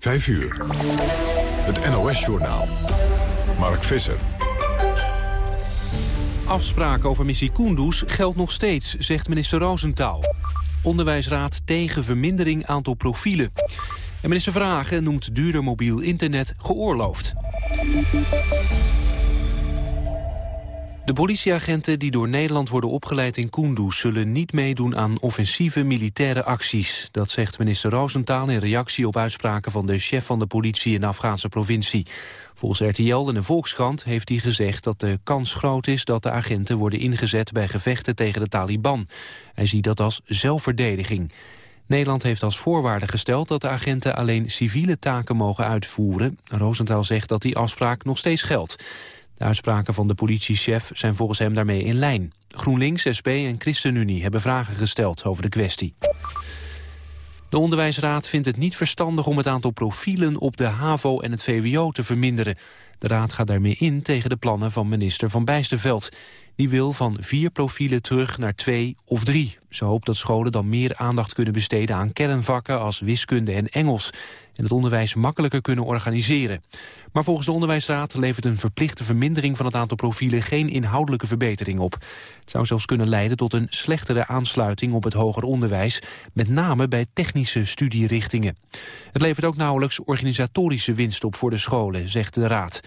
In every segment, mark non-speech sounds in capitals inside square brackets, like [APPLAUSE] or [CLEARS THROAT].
5 uur. Het NOS-journaal. Mark Visser. Afspraak over missie Kunduz geldt nog steeds, zegt minister Roosentaal. Onderwijsraad tegen vermindering aantal profielen. En minister Vragen noemt duurder mobiel internet geoorloofd. De politieagenten die door Nederland worden opgeleid in Kunduz... zullen niet meedoen aan offensieve militaire acties. Dat zegt minister Roosentaal in reactie op uitspraken... van de chef van de politie in de Afghaanse provincie. Volgens RTL en de Volkskrant heeft hij gezegd dat de kans groot is... dat de agenten worden ingezet bij gevechten tegen de Taliban. Hij ziet dat als zelfverdediging. Nederland heeft als voorwaarde gesteld dat de agenten alleen civiele taken mogen uitvoeren. Roosentaal zegt dat die afspraak nog steeds geldt. De uitspraken van de politiechef zijn volgens hem daarmee in lijn. GroenLinks, SP en ChristenUnie hebben vragen gesteld over de kwestie. De Onderwijsraad vindt het niet verstandig om het aantal profielen op de HAVO en het VWO te verminderen. De raad gaat daarmee in tegen de plannen van minister Van Bijsterveld. Die wil van vier profielen terug naar twee of drie. Ze hoopt dat scholen dan meer aandacht kunnen besteden aan kernvakken als wiskunde en Engels en het onderwijs makkelijker kunnen organiseren. Maar volgens de Onderwijsraad levert een verplichte vermindering van het aantal profielen geen inhoudelijke verbetering op. Het zou zelfs kunnen leiden tot een slechtere aansluiting op het hoger onderwijs, met name bij technische studierichtingen. Het levert ook nauwelijks organisatorische winst op voor de scholen, zegt de Raad.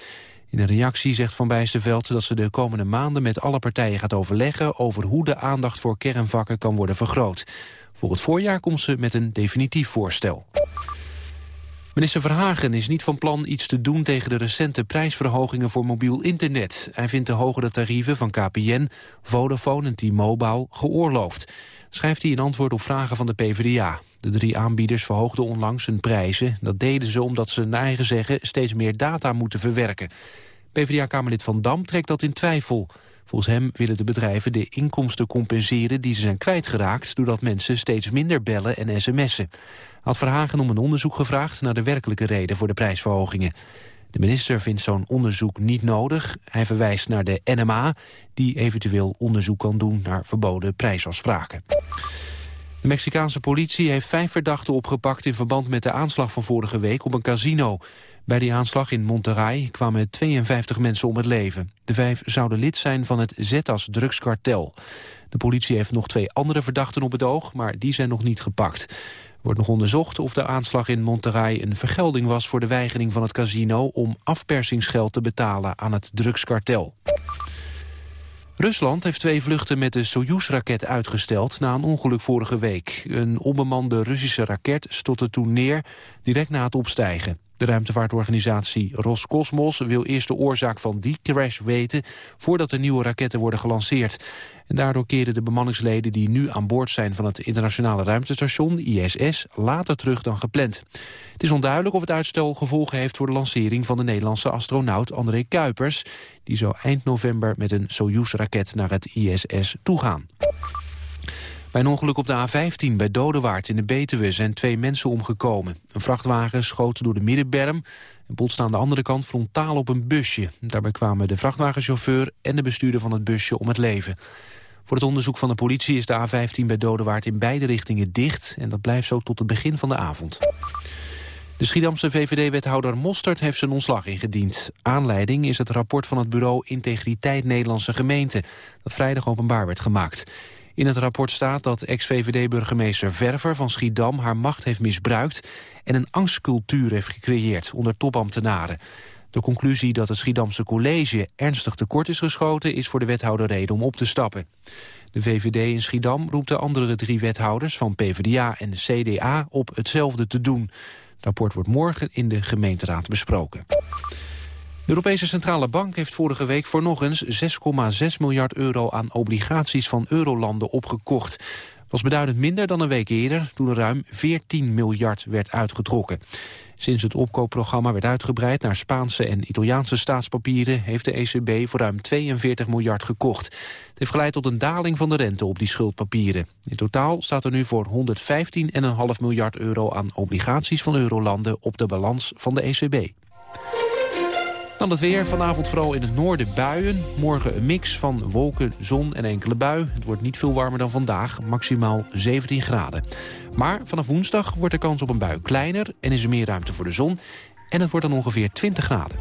In een reactie zegt Van Bijsterveld dat ze de komende maanden met alle partijen gaat overleggen over hoe de aandacht voor kernvakken kan worden vergroot. Voor het voorjaar komt ze met een definitief voorstel. Minister Verhagen is niet van plan iets te doen tegen de recente prijsverhogingen voor mobiel internet. Hij vindt de hogere tarieven van KPN, Vodafone en T-Mobile geoorloofd. Schrijft hij in antwoord op vragen van de PvdA. De drie aanbieders verhoogden onlangs hun prijzen. Dat deden ze omdat ze naar eigen zeggen steeds meer data moeten verwerken. PvdA-kamerlid Van Dam trekt dat in twijfel. Volgens hem willen de bedrijven de inkomsten compenseren die ze zijn kwijtgeraakt... doordat mensen steeds minder bellen en sms'en. Had Verhagen om een onderzoek gevraagd naar de werkelijke reden voor de prijsverhogingen. De minister vindt zo'n onderzoek niet nodig. Hij verwijst naar de NMA, die eventueel onderzoek kan doen naar verboden prijsafspraken. De Mexicaanse politie heeft vijf verdachten opgepakt... in verband met de aanslag van vorige week op een casino. Bij die aanslag in Monterrey kwamen 52 mensen om het leven. De vijf zouden lid zijn van het Zetas-drugskartel. De politie heeft nog twee andere verdachten op het oog... maar die zijn nog niet gepakt. Wordt nog onderzocht of de aanslag in Monterrey een vergelding was... voor de weigering van het casino om afpersingsgeld te betalen aan het drugskartel. Rusland heeft twee vluchten met de Soyuz-raket uitgesteld na een ongeluk vorige week. Een onbemande Russische raket stortte toen neer direct na het opstijgen. De ruimtevaartorganisatie Roscosmos wil eerst de oorzaak van die crash weten... voordat de nieuwe raketten worden gelanceerd. En daardoor keren de bemanningsleden die nu aan boord zijn... van het internationale ruimtestation, ISS, later terug dan gepland. Het is onduidelijk of het uitstel gevolgen heeft... voor de lancering van de Nederlandse astronaut André Kuipers... die zo eind november met een Soyuz-raket naar het ISS toegaan. Bij een ongeluk op de A15 bij Dodewaard in de Betuwe zijn twee mensen omgekomen. Een vrachtwagen schoot door de middenberm en botste aan de andere kant frontaal op een busje. Daarbij kwamen de vrachtwagenchauffeur en de bestuurder van het busje om het leven. Voor het onderzoek van de politie is de A15 bij Dodewaard in beide richtingen dicht... en dat blijft zo tot het begin van de avond. De Schiedamse VVD-wethouder Mostert heeft zijn ontslag ingediend. Aanleiding is het rapport van het bureau Integriteit Nederlandse Gemeente... dat vrijdag openbaar werd gemaakt. In het rapport staat dat ex-VVD-burgemeester Verver van Schiedam haar macht heeft misbruikt en een angstcultuur heeft gecreëerd onder topambtenaren. De conclusie dat het Schiedamse college ernstig tekort is geschoten is voor de wethouder reden om op te stappen. De VVD in Schiedam roept de andere drie wethouders van PvdA en de CDA op hetzelfde te doen. Het rapport wordt morgen in de gemeenteraad besproken. De Europese Centrale Bank heeft vorige week voor nog eens 6,6 miljard euro aan obligaties van eurolanden opgekocht. Dat was beduidend minder dan een week eerder, toen er ruim 14 miljard werd uitgetrokken. Sinds het opkoopprogramma werd uitgebreid naar Spaanse en Italiaanse staatspapieren... heeft de ECB voor ruim 42 miljard gekocht. Het heeft geleid tot een daling van de rente op die schuldpapieren. In totaal staat er nu voor 115,5 miljard euro aan obligaties van eurolanden... op de balans van de ECB. Dan het weer. Vanavond vooral in het noorden buien. Morgen een mix van wolken, zon en enkele bui. Het wordt niet veel warmer dan vandaag, maximaal 17 graden. Maar vanaf woensdag wordt de kans op een bui kleiner... en is er meer ruimte voor de zon. En het wordt dan ongeveer 20 graden.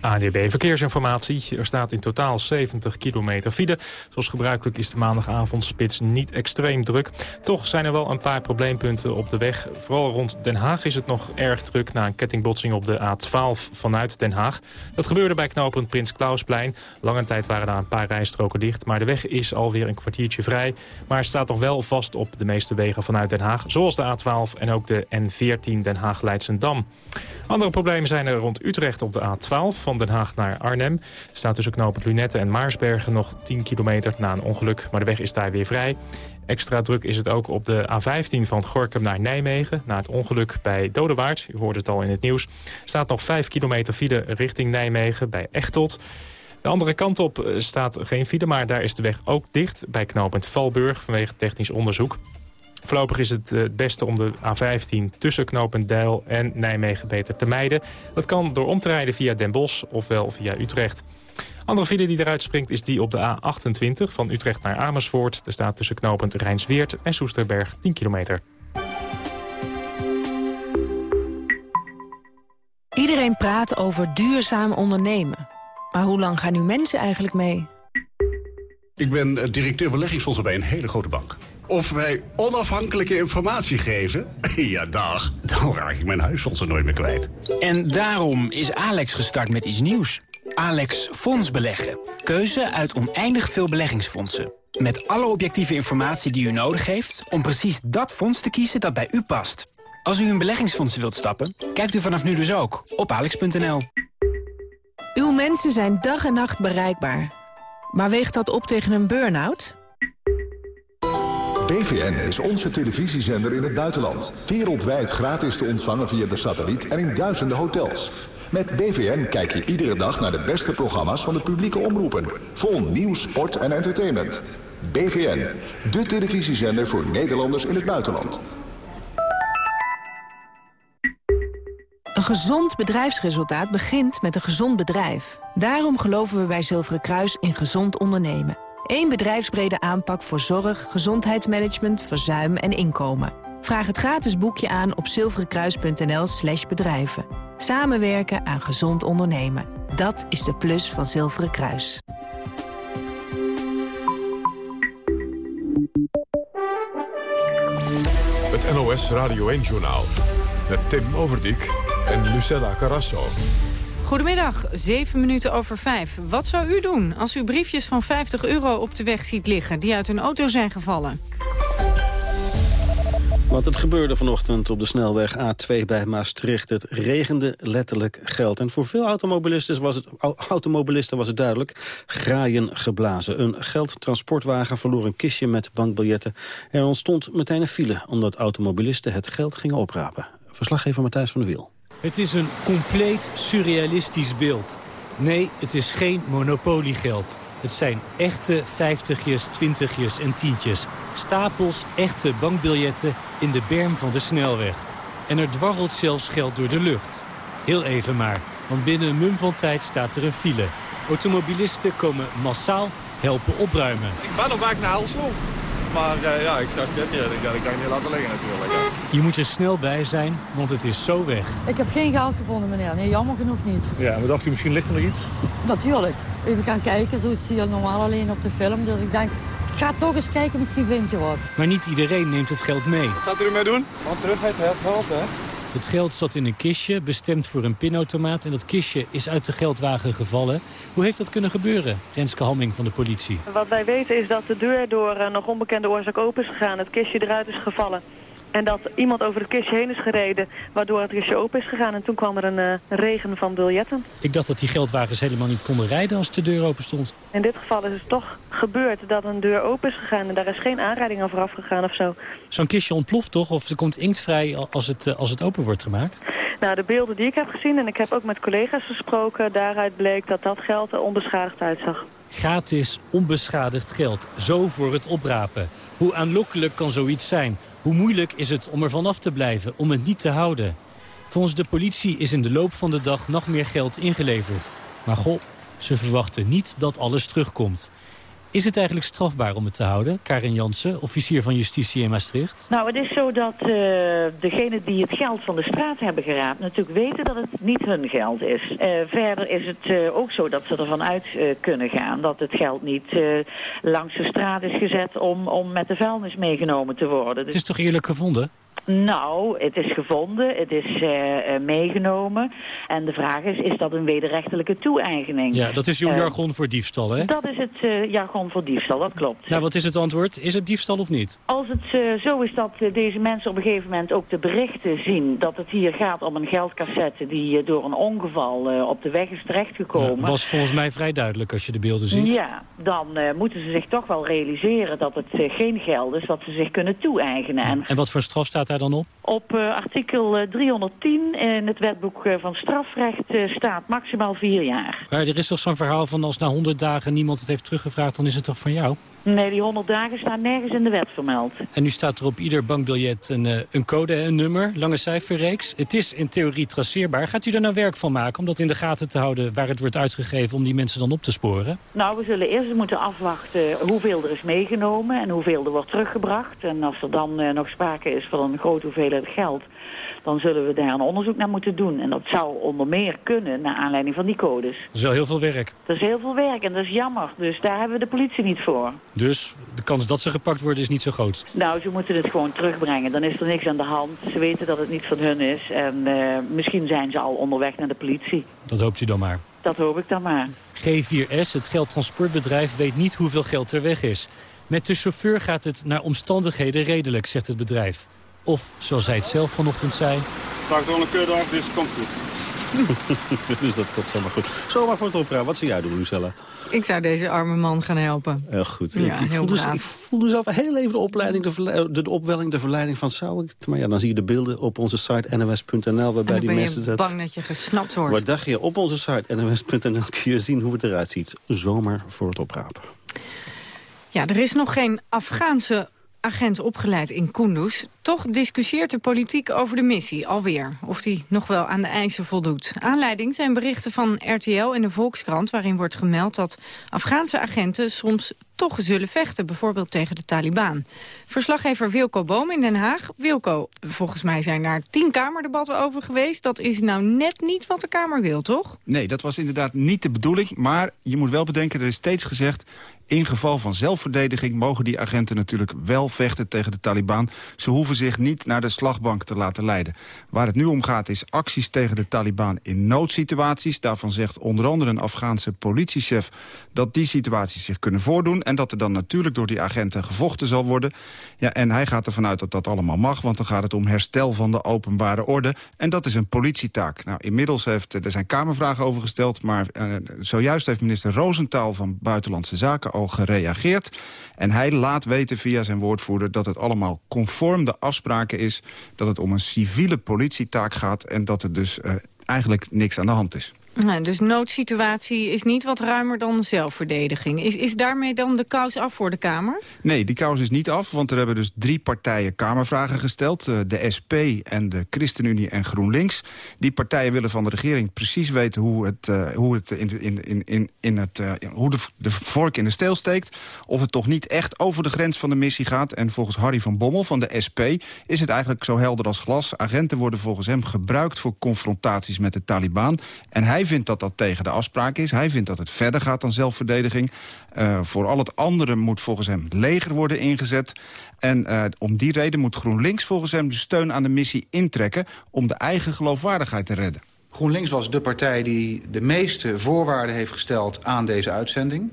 ADB Verkeersinformatie. Er staat in totaal 70 kilometer file. Zoals gebruikelijk is de maandagavondspits niet extreem druk. Toch zijn er wel een paar probleempunten op de weg. Vooral rond Den Haag is het nog erg druk... na een kettingbotsing op de A12 vanuit Den Haag. Dat gebeurde bij knooppunt Prins Klausplein. Lange tijd waren daar een paar rijstroken dicht... maar de weg is alweer een kwartiertje vrij. Maar staat nog wel vast op de meeste wegen vanuit Den Haag... zoals de A12 en ook de N14 Den Haag-Leidsendam. Andere problemen zijn er rond Utrecht op de A12 van Den Haag naar Arnhem. Er staat tussen knooppunt Lunette en Maarsbergen nog 10 kilometer na een ongeluk. Maar de weg is daar weer vrij. Extra druk is het ook op de A15 van Gorkum naar Nijmegen. Na het ongeluk bij Dodewaard, u hoorde het al in het nieuws... staat nog 5 kilometer file richting Nijmegen bij Echtelt. De andere kant op eh, staat geen file, maar daar is de weg ook dicht... bij knooppunt Valburg vanwege technisch onderzoek. Voorlopig is het het beste om de A15 tussen Knopendijl en Nijmegen beter te mijden. Dat kan door om te rijden via Den Bosch ofwel via Utrecht. Andere file die eruit springt is die op de A28 van Utrecht naar Amersfoort. Er staat tussen knooppunt Rijnsweert en Soesterberg 10 kilometer. Iedereen praat over duurzaam ondernemen. Maar hoe lang gaan nu mensen eigenlijk mee? Ik ben directeur beleggingsfondsen bij een hele grote bank. Of wij onafhankelijke informatie geven? [LAUGHS] Ja, dag. Dan raak ik mijn huisfondsen nooit meer kwijt. En daarom is Alex gestart met iets nieuws. Alex Fonds Beleggen. Keuze uit oneindig veel beleggingsfondsen. Met alle objectieve informatie die u nodig heeft... om precies dat fonds te kiezen dat bij u past. Als u in beleggingsfondsen wilt stappen, kijkt u vanaf nu dus ook op alex.nl. Uw mensen zijn dag en nacht bereikbaar. Maar weegt dat op tegen een burn-out? BVN is onze televisiezender in het buitenland. Wereldwijd gratis te ontvangen via de satelliet en in duizenden hotels. Met BVN kijk je iedere dag naar de beste programma's van de publieke omroepen. Vol nieuws, sport en entertainment. BVN, de televisiezender voor Nederlanders in het buitenland. Een gezond bedrijfsresultaat begint met een gezond bedrijf. Daarom geloven we bij Zilveren Kruis in gezond ondernemen. Eén bedrijfsbrede aanpak voor zorg, gezondheidsmanagement, verzuim en inkomen. Vraag het gratis boekje aan op zilverenkruis.nl slash bedrijven. Samenwerken aan gezond ondernemen. Dat is de plus van Zilveren Kruis. Het NOS Radio 1-journaal. Met Tim Overdijk en Lucella Carrasso. Goedemiddag, 7 minuten over 5. Wat zou u doen als u briefjes van 50 euro op de weg ziet liggen... die uit een auto zijn gevallen? Want het gebeurde vanochtend op de snelweg A2 bij Maastricht. Het regende letterlijk geld. En voor veel automobilisten was het, automobilisten was het duidelijk. Graaien geblazen. Een geldtransportwagen verloor een kistje met bankbiljetten. Er ontstond meteen een file omdat automobilisten het geld gingen oprapen. Verslaggever Matthijs van der Wiel. Het is een compleet surrealistisch beeld. Nee, het is geen monopoliegeld. Het zijn echte vijftigjes, twintigjes en tientjes. Stapels echte bankbiljetten in de berm van de snelweg. En er dwarrelt zelfs geld door de lucht. Heel even maar, want binnen een mum van tijd staat er een file. Automobilisten komen massaal helpen opruimen. Ik ben op weg naar Helslo. Maar uh, ja, ik zag dit hier. Ik kan ik niet laten liggen natuurlijk. Hè. Je moet er snel bij zijn, want het is zo weg. Ik heb geen geld gevonden, meneer. Nee, jammer genoeg niet. Ja, maar dacht u misschien ligt er nog iets? Natuurlijk. Even gaan kijken, zoiets zie je normaal alleen op de film. Dus ik denk, ga toch eens kijken, misschien vind je wat. Maar niet iedereen neemt het geld mee. Wat gaat u ermee doen? Van terug heeft het geld, hè? Het geld zat in een kistje, bestemd voor een pinautomaat. En dat kistje is uit de geldwagen gevallen. Hoe heeft dat kunnen gebeuren? Renske Hamming van de politie. Wat wij weten is dat de deur door een nog onbekende oorzaak open is gegaan. Het kistje eruit is gevallen. En dat iemand over het kistje heen is gereden, waardoor het kistje open is gegaan. En toen kwam er een uh, regen van biljetten. Ik dacht dat die geldwagens helemaal niet konden rijden als de deur open stond. In dit geval is het toch gebeurd dat een deur open is gegaan en daar is geen aanrijding aan vooraf gegaan of zo. Zo'n kistje ontploft toch? Of er komt inkt vrij als het, uh, als het open wordt gemaakt? Nou, de beelden die ik heb gezien, en ik heb ook met collega's gesproken... daaruit bleek dat dat geld er onbeschadigd uitzag. Gratis, onbeschadigd geld. Zo voor het oprapen. Hoe aanlokkelijk kan zoiets zijn? Hoe moeilijk is het om er vanaf te blijven, om het niet te houden? Volgens de politie is in de loop van de dag nog meer geld ingeleverd. Maar goh, ze verwachten niet dat alles terugkomt. Is het eigenlijk strafbaar om het te houden? Karin Jansen, officier van justitie in Maastricht. Nou, het is zo dat uh, degenen die het geld van de straat hebben geraapt... natuurlijk weten dat het niet hun geld is. Uh, verder is het uh, ook zo dat ze ervan uit kunnen gaan... dat het geld niet langs de straat is gezet om, om met de vuilnis meegenomen te worden. Dus... Het is toch eerlijk gevonden? Nou, het is gevonden, het is uh, meegenomen. En de vraag is, is dat een wederrechtelijke toe-eigening? Ja, dat is uw jargon voor diefstal, hè? Dat is het uh, jargon voor diefstal, dat klopt. Nou, wat is het antwoord? Is het diefstal of niet? Als het zo is dat deze mensen op een gegeven moment ook de berichten zien... dat het hier gaat om een geldcassette die door een ongeval op de weg is terechtgekomen... Ja, was volgens mij vrij duidelijk als je de beelden ziet. Ja, dan moeten ze zich toch wel realiseren dat het geen geld is... dat ze zich kunnen toe-eigenen. En, en wat voor straf staat daar dan op? Op uh, artikel 310 in het wetboek uh, van strafrecht staat maximaal vier jaar. Maar er is toch zo'n verhaal van als na 100 dagen niemand het heeft teruggevraagd, dan is het toch van jou? Nee, die 100 dagen staan nergens in de wet vermeld. En nu staat er op ieder bankbiljet een, een code, een nummer, lange cijferreeks. Het is in theorie traceerbaar. Gaat u er nou werk van maken om dat in de gaten te houden waar het wordt uitgegeven om die mensen dan op te sporen? Nou, we zullen eerst moeten afwachten hoeveel er is meegenomen en hoeveel er wordt teruggebracht. En als er dan nog sprake is van een grote hoeveelheid geld dan zullen we daar een onderzoek naar moeten doen. En dat zou onder meer kunnen naar aanleiding van die codes. Dat is wel heel veel werk. Dat is heel veel werk en dat is jammer. Dus daar hebben we de politie niet voor. Dus de kans dat ze gepakt worden is niet zo groot? Nou, ze moeten het gewoon terugbrengen. Dan is er niks aan de hand. Ze weten dat het niet van hun is. En uh, misschien zijn ze al onderweg naar de politie. Dat hoopt u dan maar. Dat hoop ik dan maar. G4S, het geldtransportbedrijf, weet niet hoeveel geld er weg is. Met de chauffeur gaat het naar omstandigheden redelijk, zegt het bedrijf. Of, zoals zij het zelf vanochtend zei... Vraag gewoon een keurdag, dus het komt goed. [LAUGHS] dus dat komt helemaal goed. Zomaar voor het opruimen. Wat zou jij doen, Lucella? Ik zou deze arme man gaan helpen. Heel goed. Ja, ik, ik, heel voelde, braaf. ik voelde zelf heel even de, opleiding, de, de, de opwelling, de verleiding van zou ik... Maar ja, dan zie je de beelden op onze site nws.nl... waarbij die ben mensen je dat... bang dat je gesnapt wordt. Wat dacht je? Op onze site nws.nl kun je zien hoe het eruit ziet. Zomaar voor het oprapen. Ja, er is nog geen Afghaanse agent opgeleid in Kunduz. Toch discussieert de politiek over de missie alweer. Of die nog wel aan de eisen voldoet. Aanleiding zijn berichten van RTL en de Volkskrant... waarin wordt gemeld dat Afghaanse agenten soms toch zullen vechten. Bijvoorbeeld tegen de Taliban. Verslaggever Wilco Boom in Den Haag. Wilco, volgens mij zijn daar tien Kamerdebatten over geweest. Dat is nou net niet wat de Kamer wil, toch? Nee, dat was inderdaad niet de bedoeling. Maar je moet wel bedenken, er is steeds gezegd... in geval van zelfverdediging mogen die agenten natuurlijk wel vechten tegen de Taliban. Ze hoeven zich niet naar de slagbank te laten leiden. Waar het nu om gaat is acties tegen de Taliban in noodsituaties. Daarvan zegt onder andere een Afghaanse politiechef... dat die situaties zich kunnen voordoen... en dat er dan natuurlijk door die agenten gevochten zal worden. Ja, en hij gaat ervan uit dat dat allemaal mag... want dan gaat het om herstel van de openbare orde. En dat is een politietaak. Nou, inmiddels heeft, er zijn Kamervragen over gesteld... maar uh, zojuist heeft minister Roosentaal van Buitenlandse Zaken al gereageerd. En hij laat weten via zijn woordvoerder dat het allemaal conform de afspraken is... dat het om een civiele politietaak gaat en dat er dus uh, eigenlijk niks aan de hand is. Nou, dus noodsituatie is niet wat ruimer dan zelfverdediging. Is, is daarmee dan de kous af voor de Kamer? Nee, die kous is niet af, want er hebben dus drie partijen Kamervragen gesteld. Uh, de SP en de ChristenUnie en GroenLinks. Die partijen willen van de regering precies weten hoe het, uh, hoe het, in, in, in, in, het, uh, hoe de, de vork in de steel steekt. Of het toch niet echt over de grens van de missie gaat. En volgens Harry van Bommel van de SP is het eigenlijk zo helder als glas. Agenten worden volgens hem gebruikt voor confrontaties met de Taliban. En hij vindt dat dat tegen de afspraak is. Hij vindt dat het verder gaat dan zelfverdediging. Uh, voor al het andere moet volgens hem leger worden ingezet. En uh, om die reden moet GroenLinks volgens hem de steun aan de missie intrekken... om de eigen geloofwaardigheid te redden. GroenLinks was de partij die de meeste voorwaarden heeft gesteld aan deze uitzending.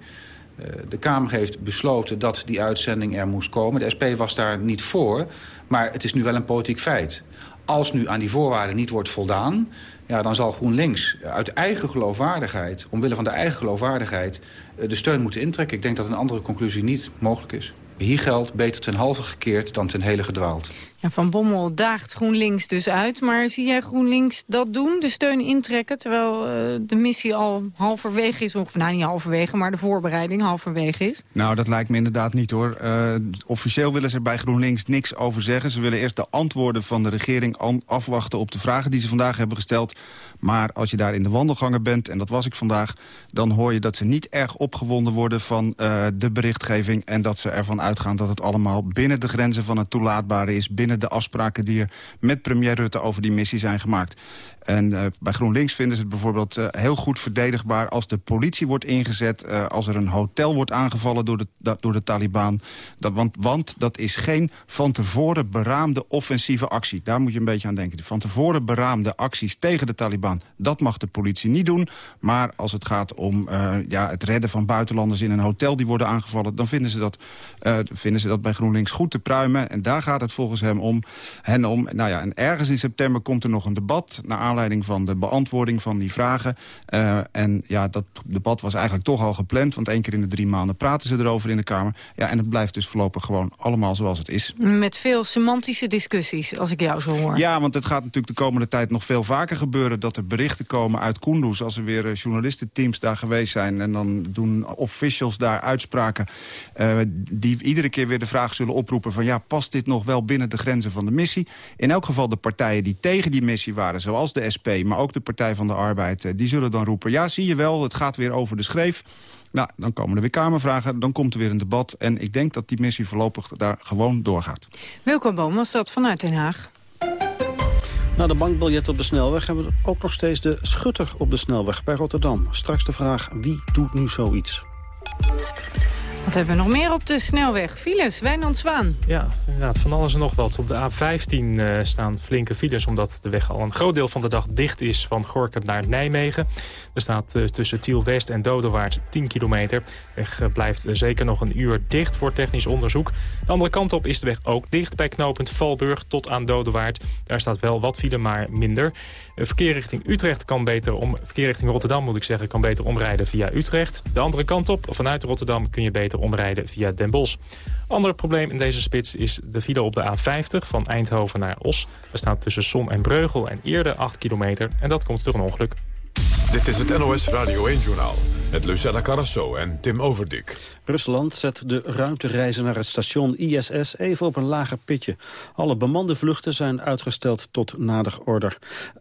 Uh, de Kamer heeft besloten dat die uitzending er moest komen. De SP was daar niet voor, maar het is nu wel een politiek feit. Als nu aan die voorwaarden niet wordt voldaan ja, dan zal GroenLinks uit eigen geloofwaardigheid... omwille van de eigen geloofwaardigheid de steun moeten intrekken. Ik denk dat een andere conclusie niet mogelijk is. Hier geldt beter ten halve gekeerd dan ten hele gedwaald. Ja, van Bommel daagt GroenLinks dus uit. Maar zie jij GroenLinks dat doen, de steun intrekken... terwijl uh, de missie al halverwege is, of nou niet halverwege... maar de voorbereiding halverwege is? Nou, dat lijkt me inderdaad niet, hoor. Uh, officieel willen ze bij GroenLinks niks over zeggen. Ze willen eerst de antwoorden van de regering afwachten... op de vragen die ze vandaag hebben gesteld. Maar als je daar in de wandelgangen bent, en dat was ik vandaag... dan hoor je dat ze niet erg opgewonden worden van uh, de berichtgeving... en dat ze ervan uitgaan dat het allemaal binnen de grenzen van het toelaatbare is... binnen de afspraken die er met premier Rutte over die missie zijn gemaakt. En uh, bij GroenLinks vinden ze het bijvoorbeeld uh, heel goed verdedigbaar... als de politie wordt ingezet, uh, als er een hotel wordt aangevallen door de, da, door de Taliban. Dat, want, want dat is geen van tevoren beraamde offensieve actie. Daar moet je een beetje aan denken. De van tevoren beraamde acties tegen de Taliban, dat mag de politie niet doen. Maar als het gaat om ja, het redden van buitenlanders in een hotel die worden aangevallen... dan vinden ze, dat, vinden ze dat bij GroenLinks goed te pruimen. En daar gaat het volgens hem om. Hen om nou ja, en ergens in september komt er nog een debat... naar aanleiding van de beantwoording van die vragen. Uh, en ja, dat debat was eigenlijk toch al gepland... want één keer in de drie maanden praten ze erover in de Kamer. Ja, en het blijft dus voorlopig gewoon allemaal zoals het is. Met veel semantische discussies, als ik jou zo hoor. Ja, want het gaat natuurlijk de komende tijd nog veel vaker gebeuren... dat er berichten komen uit Kunduz... als er weer uh, journalistenteams daar geweest zijn... en dan doen officials daar uitspraken... Uh, die iedere keer weer de vraag zullen oproepen van... ja, past dit nog wel binnen de grenzen van de missie? In elk geval de partijen die tegen die missie waren, zoals de SP... maar ook de Partij van de Arbeid, eh, die zullen dan roepen... ja, zie je wel, het gaat weer over de schreef. Nou, dan komen er weer Kamervragen, dan komt er weer een debat... en ik denk dat die missie voorlopig daar gewoon doorgaat. Wilco Boom was dat vanuit Den Haag. Na de bankbiljet op de snelweg hebben we ook nog steeds de schutter op de snelweg bij Rotterdam. Straks de vraag, wie doet nu zoiets? Wat hebben we nog meer op de snelweg? Files, Wijnand Zwaan. Ja, inderdaad, van alles en nog wat. Op de A15 uh, staan flinke files... omdat de weg al een groot deel van de dag dicht is... van Gorkum naar Nijmegen. Er staat uh, tussen Tiel-West en Dodewaard 10 kilometer. De weg uh, blijft zeker nog een uur dicht voor technisch onderzoek. De andere kant op is de weg ook dicht bij knooppunt Valburg tot aan Dodewaard. Daar staat wel wat file, maar minder. Verkeer richting Utrecht kan beter om... Verkeer richting Rotterdam, moet ik zeggen, kan beter omrijden via Utrecht. De andere kant op, vanuit Rotterdam, kun je beter omrijden via Den Bosch. Ander probleem in deze spits is de file op de A50 van Eindhoven naar Os. Er staat tussen Som en Breugel en Eerde 8 kilometer en dat komt door een ongeluk. Dit is het NOS Radio 1-journaal met Lucella Carrasso en Tim Overdik. Rusland zet de ruimtereizen naar het station ISS even op een lager pitje. Alle bemande vluchten zijn uitgesteld tot nader order.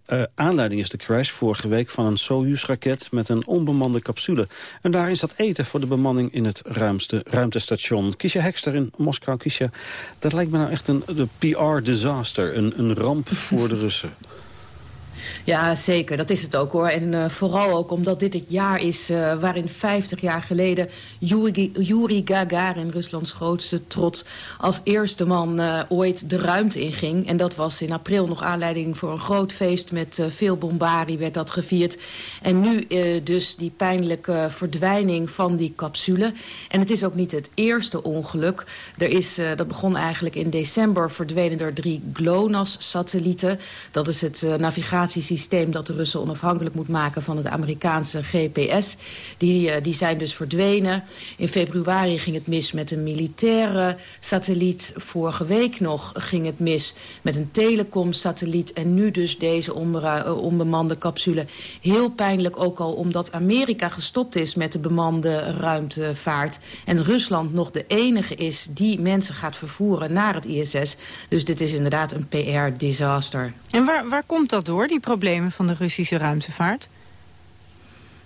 Uh, aanleiding is de crash vorige week van een Soyuz-raket met een onbemande capsule. En daarin zat eten voor de bemanning in het ruimste ruimtestation. Kisha Hekster in Moskou. Kisha, dat lijkt me nou echt een PR-disaster, een, een ramp voor de Russen. Ja, zeker. Dat is het ook hoor. En uh, vooral ook omdat dit het jaar is uh, waarin 50 jaar geleden Yuri, Gagarin, Ruslands grootste trots, als eerste man uh, ooit de ruimte inging. En dat was in april nog aanleiding voor een groot feest met veel bombardie werd dat gevierd. En nu dus die pijnlijke verdwijning van die capsule. En het is ook niet het eerste ongeluk. Er is, dat begon eigenlijk in december, verdwenen er drie GLONASS-satellieten. Dat is het navigatiesysteem dat de Russen onafhankelijk moet maken van het Amerikaanse GPS. Die, uh, die zijn dus verdwenen. In februari ging het mis met een militaire satelliet. Vorige week nog ging het mis met een telecom-satelliet. En nu dus deze onbemande capsule. Heel pijnlijk ook al omdat Amerika gestopt is met de bemande ruimtevaart. En Rusland nog de enige is die mensen gaat vervoeren naar het ISS. Dus dit is inderdaad een PR-disaster. En waar, waar komt dat door, die problemen van de Russische ruimtevaart?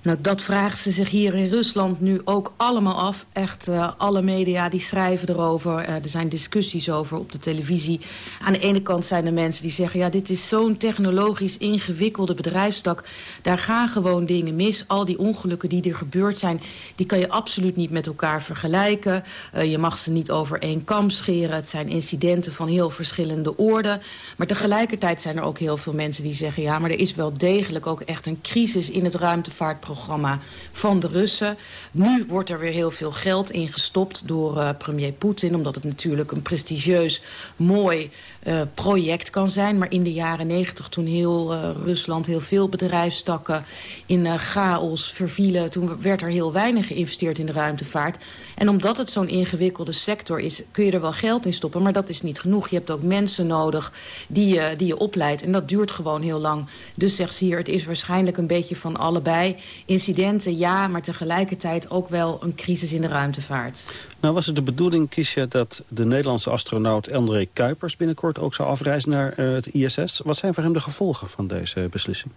Nou, dat vragen ze zich hier in Rusland nu ook allemaal af. Echt, uh, alle media die schrijven erover. Uh, er zijn discussies over op de televisie. Aan de ene kant zijn er mensen die zeggen... ja, dit is zo'n technologisch ingewikkelde bedrijfstak. Daar gaan gewoon dingen mis. Al die ongelukken die er gebeurd zijn... die kan je absoluut niet met elkaar vergelijken. Uh, je mag ze niet over één kam scheren. Het zijn incidenten van heel verschillende orde. Maar tegelijkertijd zijn er ook heel veel mensen die zeggen... ja, maar er is wel degelijk ook echt een crisis in het ruimtevaartprogramma programma van de Russen. Nu wordt er weer heel veel geld ingestopt door uh, premier Poetin... omdat het natuurlijk een prestigieus, mooi uh, project kan zijn. Maar in de jaren negentig, toen heel uh, Rusland heel veel bedrijfstakken... in chaos vervielen, toen werd er heel weinig geïnvesteerd in de ruimtevaart. En omdat het zo'n ingewikkelde sector is, kun je er wel geld in stoppen. Maar dat is niet genoeg. Je hebt ook mensen nodig die, uh, die je opleidt. En dat duurt gewoon heel lang. Dus zegt ze hier, het is waarschijnlijk een beetje van allebei. Incidenten, ja, maar tegelijkertijd ook wel een crisis in de ruimtevaart. Nou was het de bedoeling, Kiesja, dat de Nederlandse astronaut André Kuipers binnenkort ook zou afreizen naar uh, het ISS. Wat zijn voor hem de gevolgen van deze beslissing?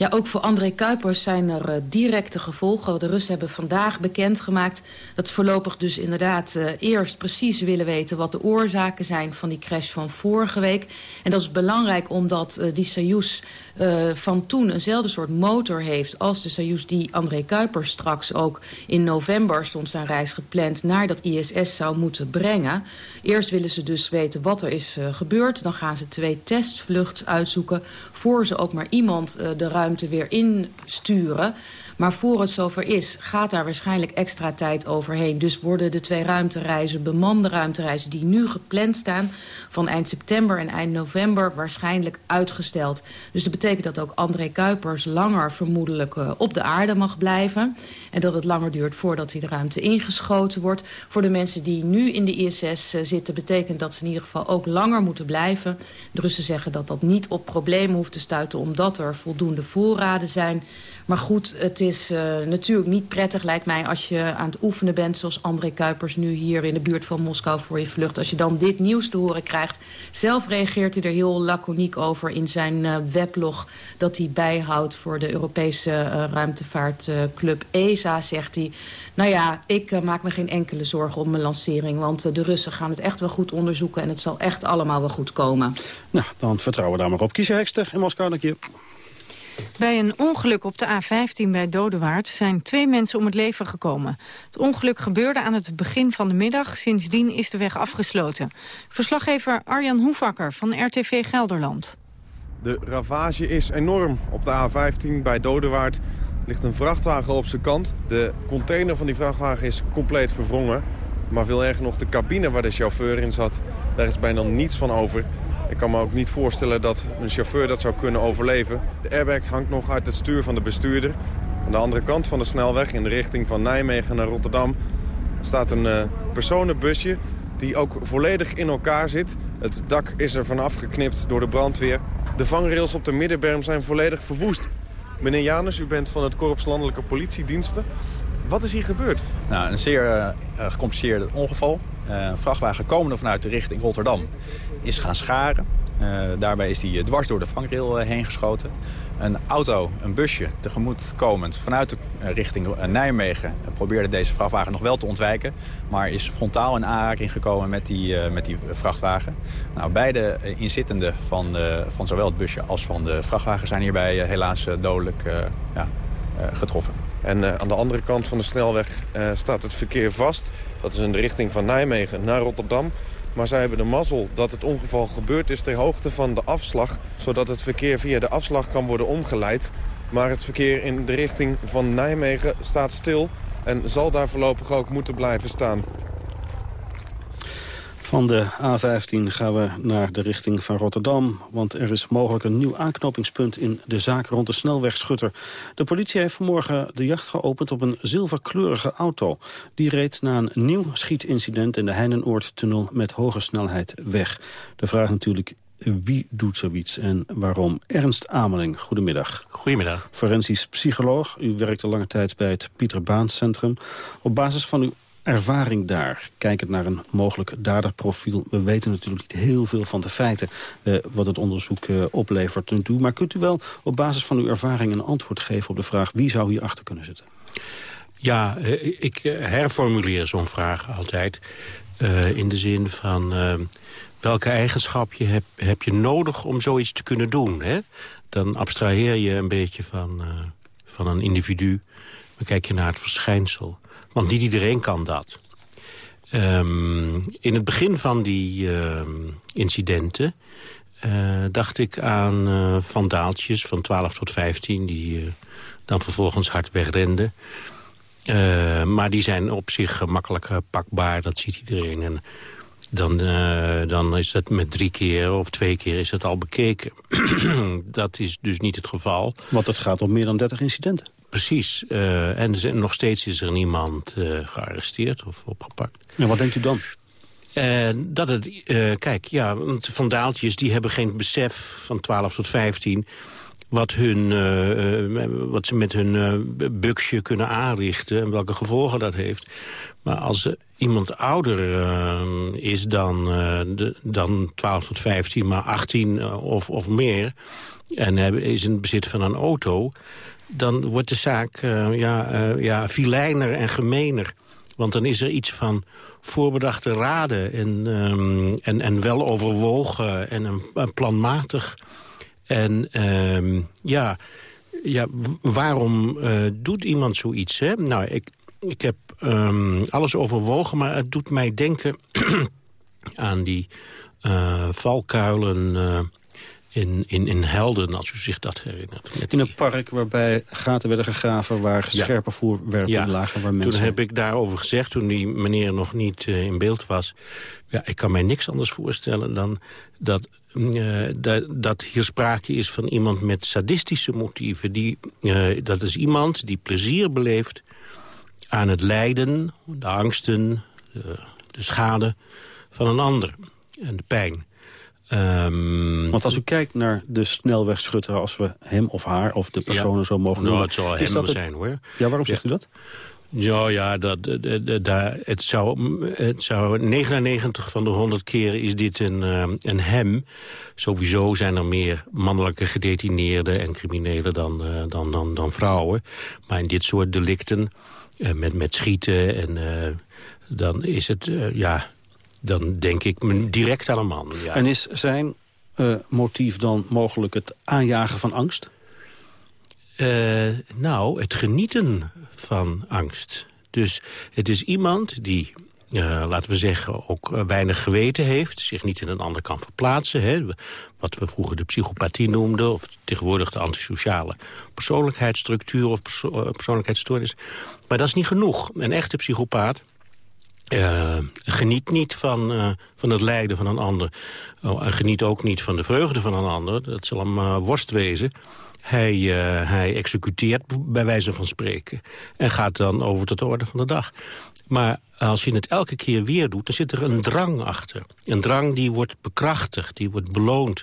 Ja, ook voor André Kuipers zijn er uh, directe gevolgen. De Russen hebben vandaag bekendgemaakt dat ze voorlopig dus inderdaad uh, eerst precies willen weten wat de oorzaken zijn van die crash van vorige week. En dat is belangrijk omdat uh, die Soyuz uh, van toen eenzelfde soort motor heeft als de Soyuz die André Kuipers straks ook in november stond zijn reis gepland naar dat ISS zou moeten brengen. Eerst willen ze dus weten wat er is uh, gebeurd. Dan gaan ze twee testvluchts uitzoeken voor ze ook maar iemand uh, de ruimte weer insturen. Maar voor het zover is, gaat daar waarschijnlijk extra tijd overheen. Dus worden de twee ruimtereizen, bemande ruimtereizen... die nu gepland staan van eind september en eind november... waarschijnlijk uitgesteld. Dus dat betekent dat ook André Kuipers langer vermoedelijk uh, op de aarde mag blijven. En dat het langer duurt voordat hij de ruimte ingeschoten wordt. Voor de mensen die nu in de ISS uh, zitten... betekent dat ze in ieder geval ook langer moeten blijven. De Russen zeggen dat dat niet op problemen hoeft te stuiten... omdat er voldoende voorraden zijn... Maar goed, het is uh, natuurlijk niet prettig, lijkt mij, als je aan het oefenen bent... zoals André Kuipers nu hier in de buurt van Moskou voor je vlucht. Als je dan dit nieuws te horen krijgt. Zelf reageert hij er heel laconiek over in zijn uh, weblog... dat hij bijhoudt voor de Europese uh, ruimtevaartclub ESA, zegt hij... Nou ja, ik uh, maak me geen enkele zorgen om mijn lancering... want de Russen gaan het echt wel goed onderzoeken... en het zal echt allemaal wel goed komen. Nou, dan vertrouwen we daar maar op. Kies Hekster in Moskou, dank je. Bij een ongeluk op de A15 bij Dodewaard zijn twee mensen om het leven gekomen. Het ongeluk gebeurde aan het begin van de middag. Sindsdien is de weg afgesloten. Verslaggever Arjan Hoevakker van RTV Gelderland. De ravage is enorm. Op de A15 bij Dodewaard ligt een vrachtwagen op zijn kant. De container van die vrachtwagen is compleet verwrongen. Maar veel erger nog, de cabine waar de chauffeur in zat, daar is bijna niets van over. Ik kan me ook niet voorstellen dat een chauffeur dat zou kunnen overleven. De airbag hangt nog uit het stuur van de bestuurder. Aan de andere kant van de snelweg, in de richting van Nijmegen naar Rotterdam... staat een uh, personenbusje die ook volledig in elkaar zit. Het dak is er vanaf geknipt door de brandweer. De vangrails op de middenberm zijn volledig verwoest. Meneer Janus, u bent van het Korps Landelijke Politiediensten. Wat is hier gebeurd? Nou, een zeer uh, gecompliceerd ongeval. Een vrachtwagen komende vanuit de richting Rotterdam is gaan scharen. Uh, daarbij is hij dwars door de vangrail heen geschoten. Een auto, een busje, tegemoet komend vanuit de richting Nijmegen... probeerde deze vrachtwagen nog wel te ontwijken... maar is frontaal in aanraking gekomen met die, met die vrachtwagen. Nou, beide inzittenden van, van zowel het busje als van de vrachtwagen... zijn hierbij helaas dodelijk ja, getroffen. En uh, aan de andere kant van de snelweg uh, staat het verkeer vast. Dat is in de richting van Nijmegen naar Rotterdam. Maar zij hebben de mazzel dat het ongeval gebeurd is ter hoogte van de afslag... zodat het verkeer via de afslag kan worden omgeleid. Maar het verkeer in de richting van Nijmegen staat stil... en zal daar voorlopig ook moeten blijven staan. Van de A15 gaan we naar de richting van Rotterdam. Want er is mogelijk een nieuw aanknopingspunt in de zaak rond de snelwegschutter. De politie heeft vanmorgen de jacht geopend op een zilverkleurige auto. Die reed na een nieuw schietincident in de Heinenoordtunnel met hoge snelheid weg. De vraag natuurlijk wie doet zoiets en waarom? Ernst Ameling, goedemiddag. Goedemiddag. Forensisch psycholoog. U werkte lange tijd bij het Pieter Baan Centrum. Op basis van uw ervaring daar, kijkend naar een mogelijk daderprofiel... we weten natuurlijk niet heel veel van de feiten uh, wat het onderzoek uh, oplevert. Maar kunt u wel op basis van uw ervaring een antwoord geven op de vraag... wie zou hier achter kunnen zitten? Ja, ik herformuleer zo'n vraag altijd in de zin van... welke eigenschap je heb, heb je nodig om zoiets te kunnen doen? Hè? Dan abstraheer je een beetje van, van een individu. Dan kijk je naar het verschijnsel. Want niet iedereen kan dat. Um, in het begin van die uh, incidenten dacht ik aan vandaaltjes van 12 tot 15... die dan vervolgens hard wegrenden. maar die zijn op zich makkelijk pakbaar, dat ziet iedereen. En dan, dan is dat met drie keer of twee keer is het al bekeken. [CLEARS THROAT] dat is dus niet het geval. Want het gaat om meer dan 30 incidenten. Precies. Uh, en nog steeds is er niemand uh, gearresteerd of opgepakt. En wat denkt u dan? dat het, kijk, ja, want vandaaltjes die hebben geen besef van 12 tot 15 wat, hun, wat ze met hun buksje kunnen aanrichten... en welke gevolgen dat heeft. Maar als iemand ouder uh, is dan, de, dan 12 tot 15, maar 18 uh, of, of meer... en is in bezit van een auto... dan wordt de zaak ja, ja, filijner en gemener. Want dan is er iets van voorbedachte raden en, um, en, en wel overwogen en een, planmatig. En um, ja, ja, waarom doet iemand zoiets? Hè? Nou, ik, ik heb um, alles overwogen, maar het doet mij denken [CLEARS THROAT] aan die uh, valkuilen uh, in, in, in Helden, als u zich dat herinnert. In een park waarbij gaten werden gegraven waar ja. scherpe voorwerpen ja. lagen. Waar mensen... Toen heb ik daarover gezegd, toen die meneer nog niet uh, in beeld was... ja, ik kan mij niks anders voorstellen dan dat, uh, dat, dat, hier sprake is van iemand met sadistische motieven. Die, uh, dat is iemand die plezier beleeft aan het lijden, de angsten, de, de schade van een ander en de pijn. Um, Want als u kijkt naar de snelwegschutter, als we hem of haar of de personen ja, zo mogen noemen... Nou, het zal hem het... zijn, hoor. Ja, waarom zegt ja. u dat? Ja, ja dat, dat, dat, het, zou, het zou 99 van de 100 keren is dit een, een hem. Sowieso zijn er meer mannelijke gedetineerden en criminelen dan, dan, dan, dan vrouwen. Maar in dit soort delicten uh, met, met schieten. En dan is het, ja, dan denk ik direct aan een man. Ja. En is zijn motief dan mogelijk het aanjagen van angst? nou, het genieten van angst. Dus het is iemand die uh, laten we zeggen, ook weinig geweten heeft. Zich niet in een ander kan verplaatsen. Hè. Wat we vroeger de psychopathie noemden. Of tegenwoordig de antisociale persoonlijkheidsstructuur of perso persoonlijkheidsstoornis. Maar dat is niet genoeg. Een echte psychopaat uh, geniet niet van, uh, van het lijden van een ander. Oh, en geniet ook niet van de vreugde van een ander. Dat zal hem uh, worst wezen. Hij, hij executeert bij wijze van spreken. En gaat dan over tot de orde van de dag. Maar als je het elke keer weer doet, dan zit er een drang achter. Een drang die wordt bekrachtigd, die wordt beloond.